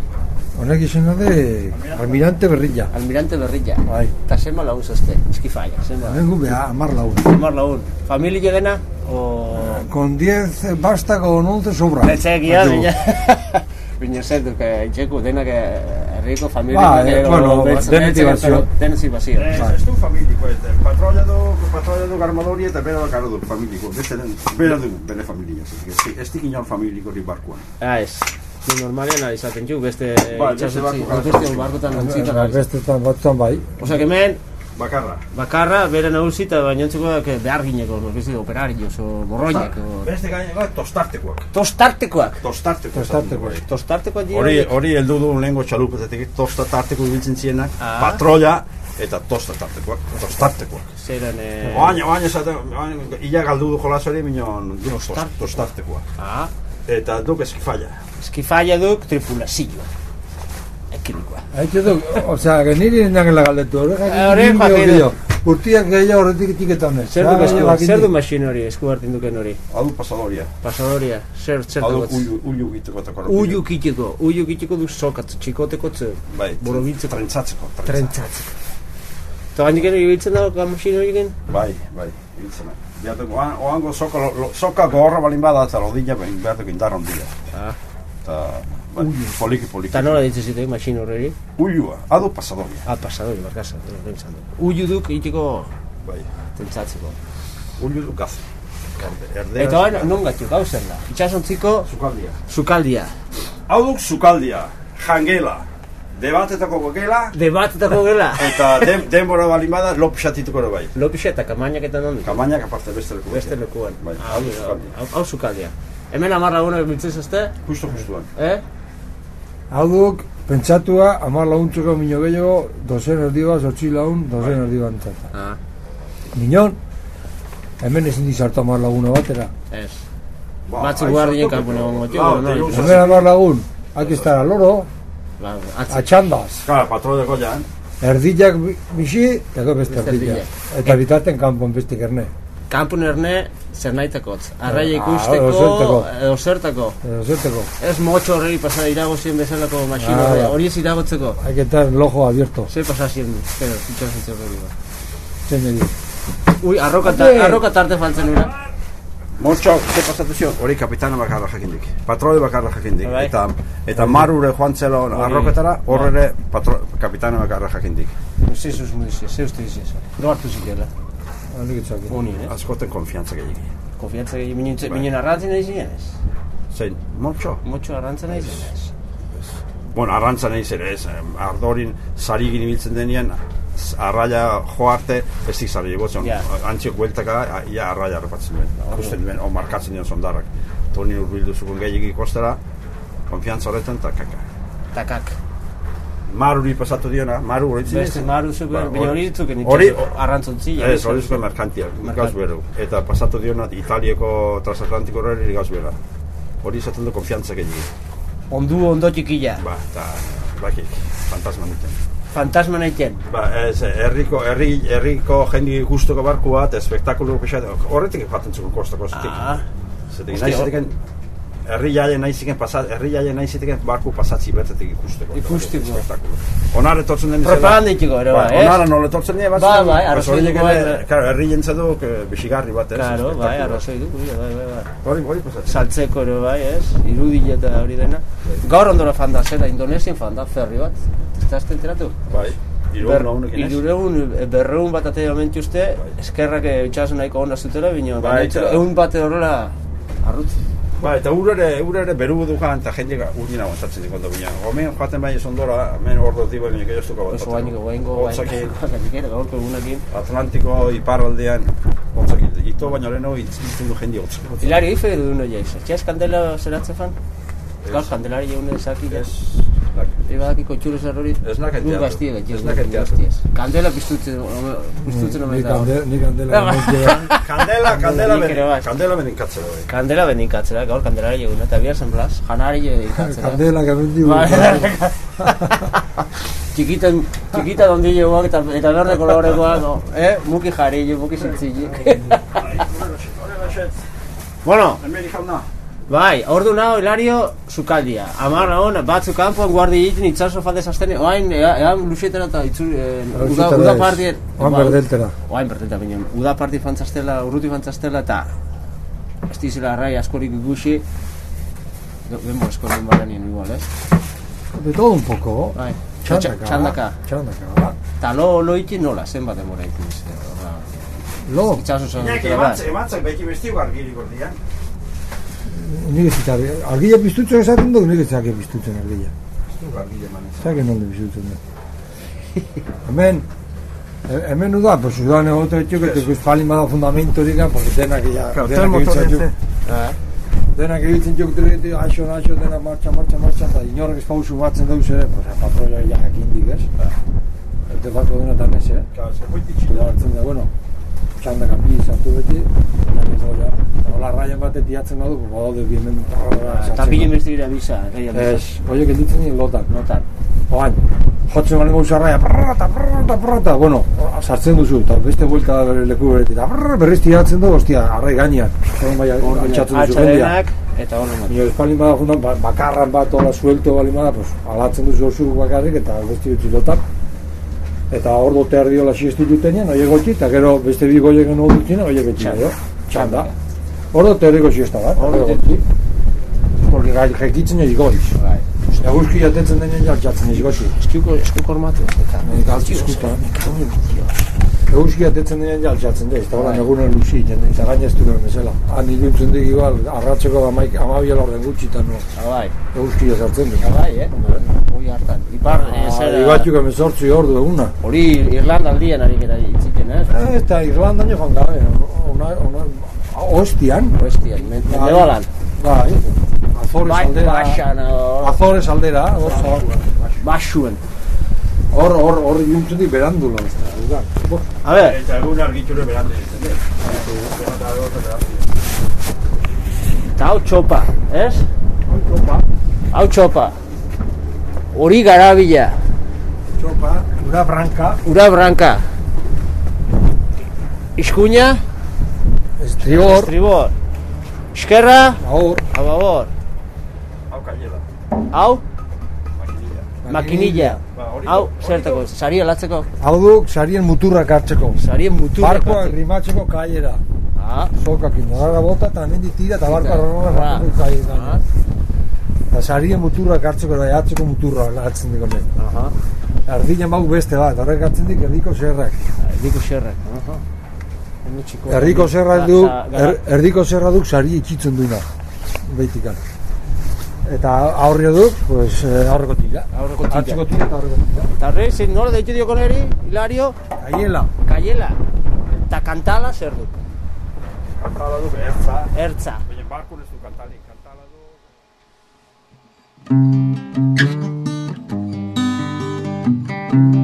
Speaker 9: honek izena de Almirante Berrilla.
Speaker 1: almirante berrilla.
Speaker 9: Bai.
Speaker 1: Eta zenba lagun zazte, eskifalla, zenba.
Speaker 9: Hemen gu beha, amar laun.
Speaker 1: Amar lagun. Familia dena, o...
Speaker 9: Con 10 basta, con 11 sobra.
Speaker 1: Etxekia,
Speaker 9: Baina-
Speaker 1: baina... Baina zer duk, itxeko denak eh, herriko familia...
Speaker 9: Ba, eh, bueno, denetik bazio.
Speaker 1: Denetik bazio.
Speaker 8: Ez, ez du familiko, ez, patroia du, patroia du armadori eta bera bakar du familiko, bera du bere familia, ez, ez dik inon familiko hori barkuan.
Speaker 1: Ah, ez. Ni normalean ari izaten ju, beste
Speaker 8: Ba, beste
Speaker 1: beste barkotan antzitan ari.
Speaker 9: Bestetan batzutan bai.
Speaker 1: Osa, hemen,
Speaker 8: Bakarra.
Speaker 1: bakarra, bere nagusi eta bainontzikoak behar gineko, no, ez operarios, o morroiak, o...
Speaker 8: Beste gaineko tostartekoak.
Speaker 1: Tostartekoak!
Speaker 8: Tostarteko.
Speaker 9: Tostartekoak.
Speaker 1: Tostartekoak dira?
Speaker 8: Hori, hori heldu du lehengo txalupetetik, tosta tarteko ibiltzen zienak,
Speaker 1: Ah.
Speaker 8: patroia eta tosta tartekoak, tostartekoak.
Speaker 1: Zeran, eh...
Speaker 8: Oain, oain esaten, oain, ila galdu du jolas hori, minon,
Speaker 1: Tostartekoak.
Speaker 8: tostartekoak.
Speaker 1: Ah,
Speaker 8: Eta duk eskifalla.
Speaker 1: eskifalla duk tripulazioa. Ekimikoa.
Speaker 9: Haitxe du, osea, geniri nagela galdetu. Horrek
Speaker 1: Eh, horrek jakin-
Speaker 9: gehiago. Urtiak gehiago horretik etiketan ez.
Speaker 1: Zer du, esku, zer du masin hori, esku hartin duken hori?
Speaker 8: Hau pasadoria.
Speaker 1: Pasadoria, zer, zer
Speaker 8: Hau
Speaker 1: dut?
Speaker 8: ulu, ulu giteko eta korapio.
Speaker 1: Uiu kitiko, uiu kitiko du sokatzu, txikoteko tzu,
Speaker 8: Bai,
Speaker 1: borobiltzeko,
Speaker 8: trentzatzeko.
Speaker 1: trentzatzeko. Eta gaindik ere ibiltzen dago masin hori egin?
Speaker 8: Bai, bai, ibiltzen. Oan, oango soka, lo- lo- soka gogorra balin bada eta rodilla, bain behatu indar ondila.
Speaker 1: Ah.
Speaker 8: Eta, bai, poliki, poliki.
Speaker 1: Eta nola ditzen zitek masin horreri?
Speaker 8: Ulua, hadu pasadoria.
Speaker 1: Ah, pasadori, barkasa, bentzan du. Uiu duk itiko
Speaker 8: Bai,
Speaker 1: tentzatzeko.
Speaker 8: ulu du gaz. Erdera.
Speaker 1: Eta hori, non gatu, gau zer da? Itxasontziko
Speaker 8: Sukaldia.
Speaker 1: sukaldia.
Speaker 8: Hau duk sukaldia, jangela, debatetako gela,
Speaker 1: Debatetako gela.
Speaker 8: eta den, denbora balin bada lopixatituko ere bai.
Speaker 1: Lopixe eta kamainak eta non
Speaker 8: Kamainak aparte beste leku.
Speaker 1: Beste lekuan.
Speaker 8: Bai, hau du
Speaker 1: hau-
Speaker 8: sukaldia.
Speaker 1: Hemen amarra gunak biltzen zazte,
Speaker 8: Justo, justuan.
Speaker 1: eh?
Speaker 9: Hau duk, pentsatua, amar launtzeko mino gehiago, dozen erdi bat, zortzi laun, dozen erdi bat entzata.
Speaker 1: Ah,
Speaker 9: Minon, hemen ezin dizartu amar laguna batera.
Speaker 1: ez.
Speaker 8: Ba,
Speaker 1: Batzuk
Speaker 8: aizu
Speaker 1: guardien no,
Speaker 8: teiru
Speaker 1: no.
Speaker 8: zazpi.
Speaker 9: Hemen amar lagun, aquí al loro,
Speaker 1: Ba, atzi.
Speaker 9: a txandaz.
Speaker 8: Claro, patro de goya, eh?
Speaker 9: Erdillak bi- bixi, eta beste
Speaker 1: Beste
Speaker 9: erdillak. Eta bitaten kanpon beste erne.
Speaker 1: Kanpon erne, zer nahitakotz. Arraia
Speaker 9: Ah,
Speaker 1: ikusteko,
Speaker 9: oserteko.
Speaker 1: edo zertako.
Speaker 9: Edo zerteko,
Speaker 1: Ez motxo horreri pasa iragozien bezalako masino
Speaker 9: Ah,
Speaker 1: hori, ez iragotzeko.
Speaker 9: hay que estar el ojo abierto.
Speaker 1: Zer pasazien, pero, itxasotze horreri ba.
Speaker 9: Zein edo.
Speaker 1: Ui, arroka, ta, arroka tarte faltzen ura.
Speaker 8: Motxo, ze pasatu zion? Hori kapitana bakarra jakindik. Patroi bakarra jakindik.
Speaker 1: Bai.
Speaker 8: Eta, eta marure joan zelo arroketara, hor ere patro, kapitana bakarra jakindik.
Speaker 1: Zezuz muizia, ze uste dizia. Do hartu zikela. Uni, eh?
Speaker 8: Askoten konfiantza gehiagik.
Speaker 1: Konfiantza gehi minen,
Speaker 8: Bai.
Speaker 1: minen arrantzen nahi ziren ez.
Speaker 8: Zein, motxo?
Speaker 1: Motxo arrantzen nahi ziren ez.
Speaker 8: Bueno, arrantza nahi zer ez, ardorin sarigin ibiltzen denean, arraia jo arte, ez dik sari egotzen,
Speaker 1: Ja.
Speaker 8: antziok bueltaka, a- ia arraia harrapatzen duen, ikusten duen, o markatzen duen zondarrak. Toni urbildu zukun gehiagik ikostera, konfiantza horretan, eta kaka.
Speaker 1: Takak.
Speaker 8: Maruri pasatu diona, maru hori
Speaker 1: Beste maru zuken,
Speaker 8: Ba,
Speaker 1: baina hori ditzuken
Speaker 8: hori-
Speaker 1: itxaso arrantzontzia.
Speaker 8: Ez, hori zuen merkantia, gauz beru. Eta pasatu diona Italieko transatlantiko hori gauz bera. Hori izaten du konfiantza gehiagik.
Speaker 1: Ondu ondo txikila.
Speaker 8: Ba, eta, bakik, fantasma duten.
Speaker 1: Fantasma nahiken.
Speaker 8: Ba, ez, herriko, herri, herriko jendi guztoko barku bat, espektakulu horretik jaten zuen kostako zetik.
Speaker 1: Ah,
Speaker 8: Zetik, zetiken, herri jaile nahi ziken, pasat, herri jaile nahi zetiken barku pasatzi bertetik ikusteko.
Speaker 1: Ikusteko.
Speaker 8: Onar etortzen den
Speaker 1: propaganda itxiko ere,
Speaker 8: Ba,
Speaker 1: ez?
Speaker 8: onara nola etortzen dira,
Speaker 1: Ba, bai, arrazoi dugu, bai.
Speaker 8: claro, herri jentza du, eh, bisigarri bat, ez?
Speaker 1: Claro, bai, arrazoi du, bai, bai, bai, bai.
Speaker 8: Hori, hori pasatzen.
Speaker 1: Saltzeko ere bai, ez? Irudile eta hori dena. Gaur ondora fanda zera, Indonesian fanda, ferri bat. Ez da azte enteratu?
Speaker 8: Bai, lagunekin ez?
Speaker 1: Irureun, eh, berreun bat ate momentu uste, eskerrak itxasun nahiko onda zutela, bino,
Speaker 8: Bai,
Speaker 1: egun bat horrela arrutz.
Speaker 8: Ba, eta ur ere, ur ere beru du jan, eta jende urgin aguantatzen dikondo bina. Omen joaten bai ez ondora, hemen ordo dibo, baina gehioztuko
Speaker 1: Oso gainiko, gaingo,
Speaker 8: Hotzakin,
Speaker 1: gainiko, gaurko egunekin.
Speaker 8: Atlantiko iparraldean, hotzakin, ito baino leheno itzen du jende hotzak.
Speaker 1: Hilari, ife edu no jaiz. Etxeaz kandela zeratzen fan? Gaur kandelari jaune ezaki.
Speaker 8: Ez,
Speaker 1: Eba daki kontxuro zer hori.
Speaker 8: Ez naken
Speaker 1: Gu
Speaker 8: teatro.
Speaker 1: gaztie gaitxez.
Speaker 8: Ez naken teatro.
Speaker 1: Kandela piztutzen, piztutzen omen da.
Speaker 9: ni kandela.
Speaker 8: Kandela, kandela,
Speaker 1: ere
Speaker 8: benen-
Speaker 1: bai.
Speaker 8: kandela beninkatzera bai.
Speaker 1: Kandela bendinkatzera, gaur kandelari jaune, eta bihar zen blas, janari bendinkatzera.
Speaker 9: Kandela gainontzea.
Speaker 1: Bai. Txikita, txikita dondi joak eta, eta berde kolorekoa, no? eh? Muki jari, muki zintzili. bueno,
Speaker 8: Hemen jauna.
Speaker 1: Bai, ordu nago Hilario sukaldia. Amar hon, batzu kanpoan guardi egiten itxaso faldez aztene, oain, ea- ean luxetera eta itzuri, eh, uda, uda partien.
Speaker 9: Oan berdeltera.
Speaker 1: Oain berdeltera binen, uda parti fantzastela, urruti fantzastela, eta ez dizela arrai askorik ikusi, Denbo eskoren baranien igual, ez?
Speaker 9: De todo un poco.
Speaker 1: Bai,
Speaker 9: Txandaka.
Speaker 1: txandaka.
Speaker 9: Txandaka.
Speaker 1: Eta lo, lo ikin nola, zenbat demora ikin horra.
Speaker 9: Lo,
Speaker 1: Itxaso zen
Speaker 8: Iñaki,
Speaker 1: bai.
Speaker 8: emantzak, emantzak beti bestiu argirik ordian.
Speaker 9: Ez zitar. Argila piztutzen esaten du, ez zake piztutzen argila.
Speaker 8: Argile emanez.
Speaker 9: Zake nolde piztutzen du. Hemen, he- hemen uda, pues udan egote etxuk, eta ez palin bada fundamentorik, porque denak ya, denak ibiltzen juk,
Speaker 8: torrente.
Speaker 9: denak ibiltzen juk, dira, aixo, aixo, denak martxa, martxa, martxa, eta inorrek ez pausu batzen dauz ere, pues a patroia ja jakindik, ez? Eta bako denetan ez, eh?
Speaker 8: Claro, se puede
Speaker 9: hartzen da, bueno, txandaka bi sartu beti, eta gero ja, hola raian batet diatzen badu, pues badaude bi hemen
Speaker 1: Eta bilen beste dira bisa, gehiago bisa.
Speaker 9: Ez, horiek gelditzen dira lotan.
Speaker 1: Notan.
Speaker 9: Oain, jotzen balen gauza raia, prrrata, prrrata, prrrata, bueno, sartzen duzu, eta beste buelta bere leku beretik, eta brrr, berriz tiratzen du, ostia, arrai gainean, horren bai altxatzen duzu jendia.
Speaker 1: Atxadenak, eta horren bat.
Speaker 9: Nio, ez balin bada fundan, ba- bakarran bat, hola, suelto balin bada, pues, alatzen duzu osu bakarrik, eta beste utzi lotan. Eta hor dote erdi hola siesti dutenean, oie gotxi, eta gero beste bi goiek geno dutzen, oie betxi, jo? Txanda. Hor dote erdiko siesta bat,
Speaker 1: dote-
Speaker 9: gotxi. Porque gai jekitzen ez goiz.
Speaker 1: Bai.
Speaker 9: Eguzki jatetzen denean jartzatzen ez goxi.
Speaker 1: Eskuko, eskuko ormatu. Eta,
Speaker 9: Nik altzi eskuta. Eguzki jatetzen denean jartzatzen da, eta hola
Speaker 1: Bai.
Speaker 9: negunen luzi egiten, eta gaina ez duen bezala. Han iluntzen dik igual, arratzeko amaik, amabia laurden gutxi eta no,
Speaker 1: bai.
Speaker 9: eguzki jartzen du.
Speaker 1: Bai, eh? Hoi hartan. Ipar, ez
Speaker 9: Ah,
Speaker 1: era...
Speaker 9: Ibatzuk emezortzi ordu eguna.
Speaker 1: Hori Irlanda aldian ari gara itziken, ez?
Speaker 9: Eh, Eta Irlandan jo joan gabe, ona, ona, ostian,
Speaker 1: Oestian, mendebalan.
Speaker 9: bai, Azores
Speaker 1: Bai,
Speaker 9: aldera,
Speaker 1: hor,
Speaker 9: Azores aldera, hor, hor, hor, hor, iluntzen dik berandula, ez da,
Speaker 1: A ber,
Speaker 8: Eta egun argitxure berande ditzen, eh? Eta
Speaker 1: hau txopa, ez?
Speaker 9: Txopa,
Speaker 1: Hau txopa. Hori garabila,
Speaker 9: txopa, ura branka,
Speaker 1: ura branka. Iskuña,
Speaker 9: estribor,
Speaker 1: estribor. Eskerra,
Speaker 9: ahor,
Speaker 1: a babor.
Speaker 8: Hau kaiela,
Speaker 1: Hau,
Speaker 8: makinilla. Ba,
Speaker 1: Hau, zertako, sari alatzeko.
Speaker 9: Hau duk, sarien muturrak hartzeko.
Speaker 1: Sarien mutu.
Speaker 9: Barkoak rimatzeko kaiera.
Speaker 1: Ah,
Speaker 9: Sokakin, nara bota eta hemen tira eta barkoa
Speaker 1: Tira.
Speaker 9: rara
Speaker 1: Ra.
Speaker 9: hartzeko kaiera.
Speaker 1: ah,
Speaker 9: Eta sarien muturrak hartzeko da, jatzeko muturra hartzen dik hemen.
Speaker 1: aha.
Speaker 9: Erdinen bau beste bat, horrek hartzen dik erdiko zerrak.
Speaker 1: Erdiko. Aha. Hemen txiko-
Speaker 9: Erdiko zerra
Speaker 1: Ga-
Speaker 9: du, er, erdiko zerra duk sari itxitzen duena. Beitikan eta aurrio duk, pues eh, aurreko tira.
Speaker 1: Aurreko tira.
Speaker 9: Atzeko tira eta aurreko tira.
Speaker 1: Eta re, zein nola deitu dioko neri, Hilario?
Speaker 9: Kaiela.
Speaker 1: Kaiela. Eta kantala zer du?
Speaker 8: Kantala du, ertza.
Speaker 1: Ertza.
Speaker 8: Baina barkun ez du kantali, kantala du...
Speaker 1: Kantala du...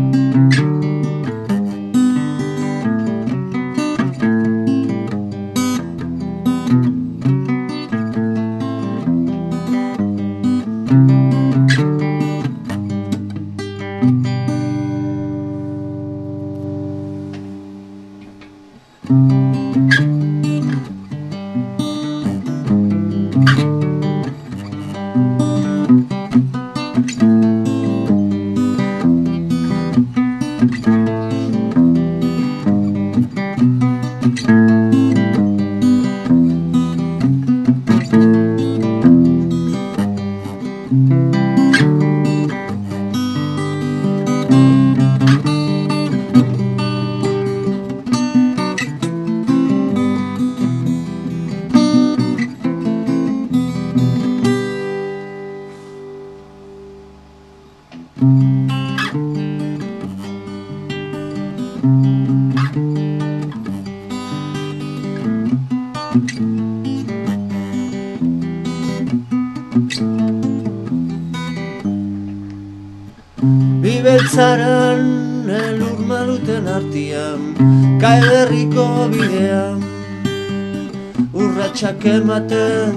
Speaker 1: Ematen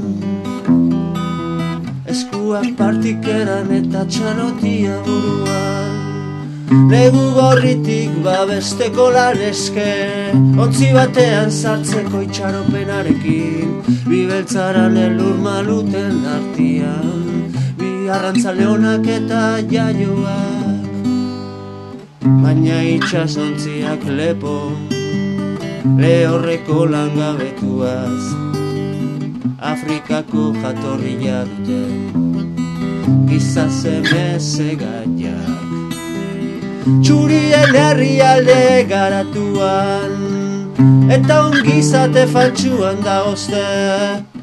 Speaker 1: Eskuak partikeran eta txanotia buruan. Negu gorritik babesteko lan eske Ontzi batean sartzeko itxaropenarekin. Bibeltzaran elur maluten artian Bi arrantza leonak eta jaioak. Baina itxasontziak lepo Lehorreko langabetuaz Afrikako jatorria duten Giza semeze gaiak Txurien herrialde garatuan. Eta ongizate faltsuan da oste.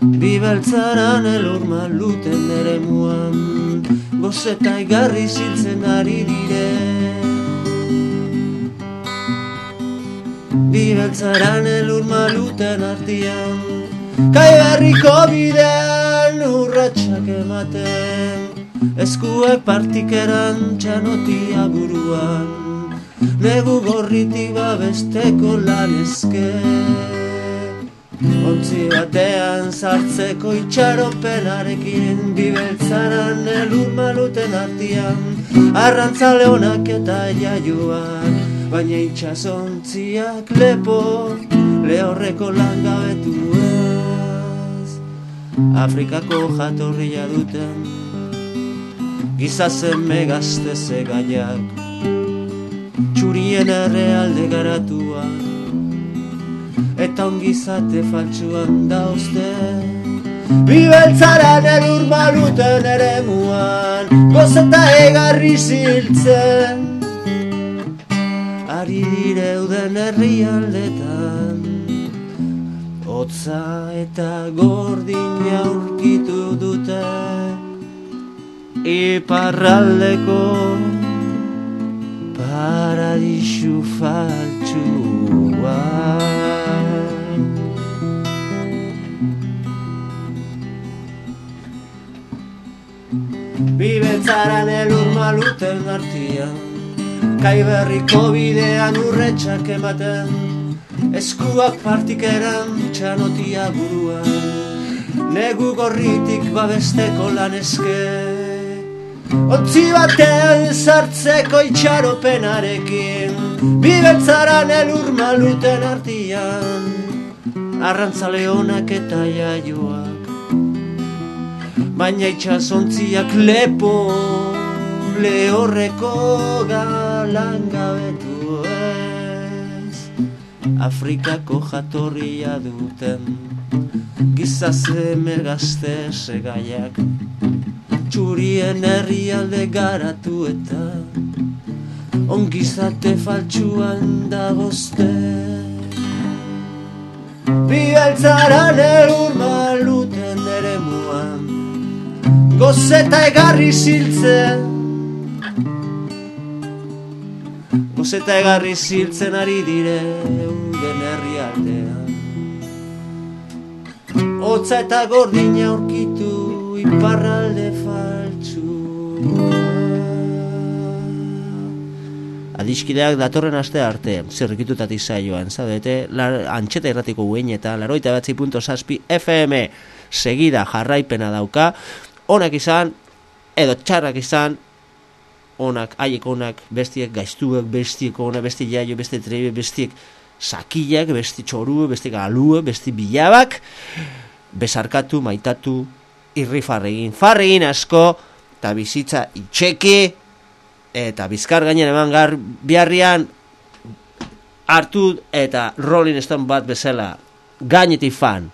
Speaker 1: Bibeltzaran elur maluten ere muan. Gozeta igarri ziltzen ari dire. Bibeltzaran elur maluten artian Kai berriko bidean urratxak ematen Eskuek partikeran txanotia buruan. Negu gorritik babesteko lan eske. Ontzi batean sartzeko itxaropenarekin Bibeltzaran elur maluten artian Arrantza leonak eta jaioak Baina itxasontziak lepo Lehorreko langabetuaz Afrikako jatorria duten Gizazen megazte zegaiak Txurien errealde garatua. Eta ongizate faltsuan dauzte. Bibeltzaran elur maluten ere muan. Gozeta egarri ziltzen. Ari direuden herrialdetan Hotza eta gordina aurkitu dute. Iparraldeko paradisu faltsua. Bibeltzaran elur maluten artian Kai berriko bidean urretxak ematen Eskuak partikeran txanotia buruan. Negu gorritik babesteko lan eske. Ontzi batean sartzeko itxaropenarekin Bibeltzaran elur maluten artian. Arrantza leonak eta jaioak Baina itxasontziak lepo Lehorreko galangabetu ez Afrikako jatorria duten. Gizaze mergazte segaiak. Txurien herrialde garatu eta Ongizate faltsuan dagozte. Bieltzaran elur maluten ere muan Gozeta egarri ziltzen Gozeta egarri ziltzen ari dire Euden herrialdean Hotza eta gordina aurkitu Iparralde faltsu. Adiskideak datorren aste arte Zerrikitutatik saioan Zaudete, lar, antxeta irratiko guen eta Laroita batzi punto saspi FM Segida jarraipena dauka. Onak izan Edo txarrak izan Onak, haiek onak, bestiek gaiztuak Bestiek onak, besti jaio, besti trebe Bestiek sakilak, besti txoru Besti galue, besti bilabak. Besarkatu, maitatu Irri farregin, farregin asko Eta bizitza itxeki Eta bizkar gainen eman gar Biarrian Artu eta Rolling Stone bat bezala Gainetik fan.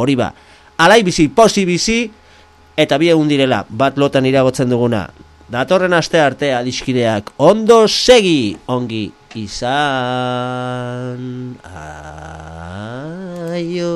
Speaker 1: Hori ba Alai bizi, posi bizi Eta bi egun direla, bat lotan iragotzen duguna datorren aste arte adiskideak ondo segi ongi izan. Aio.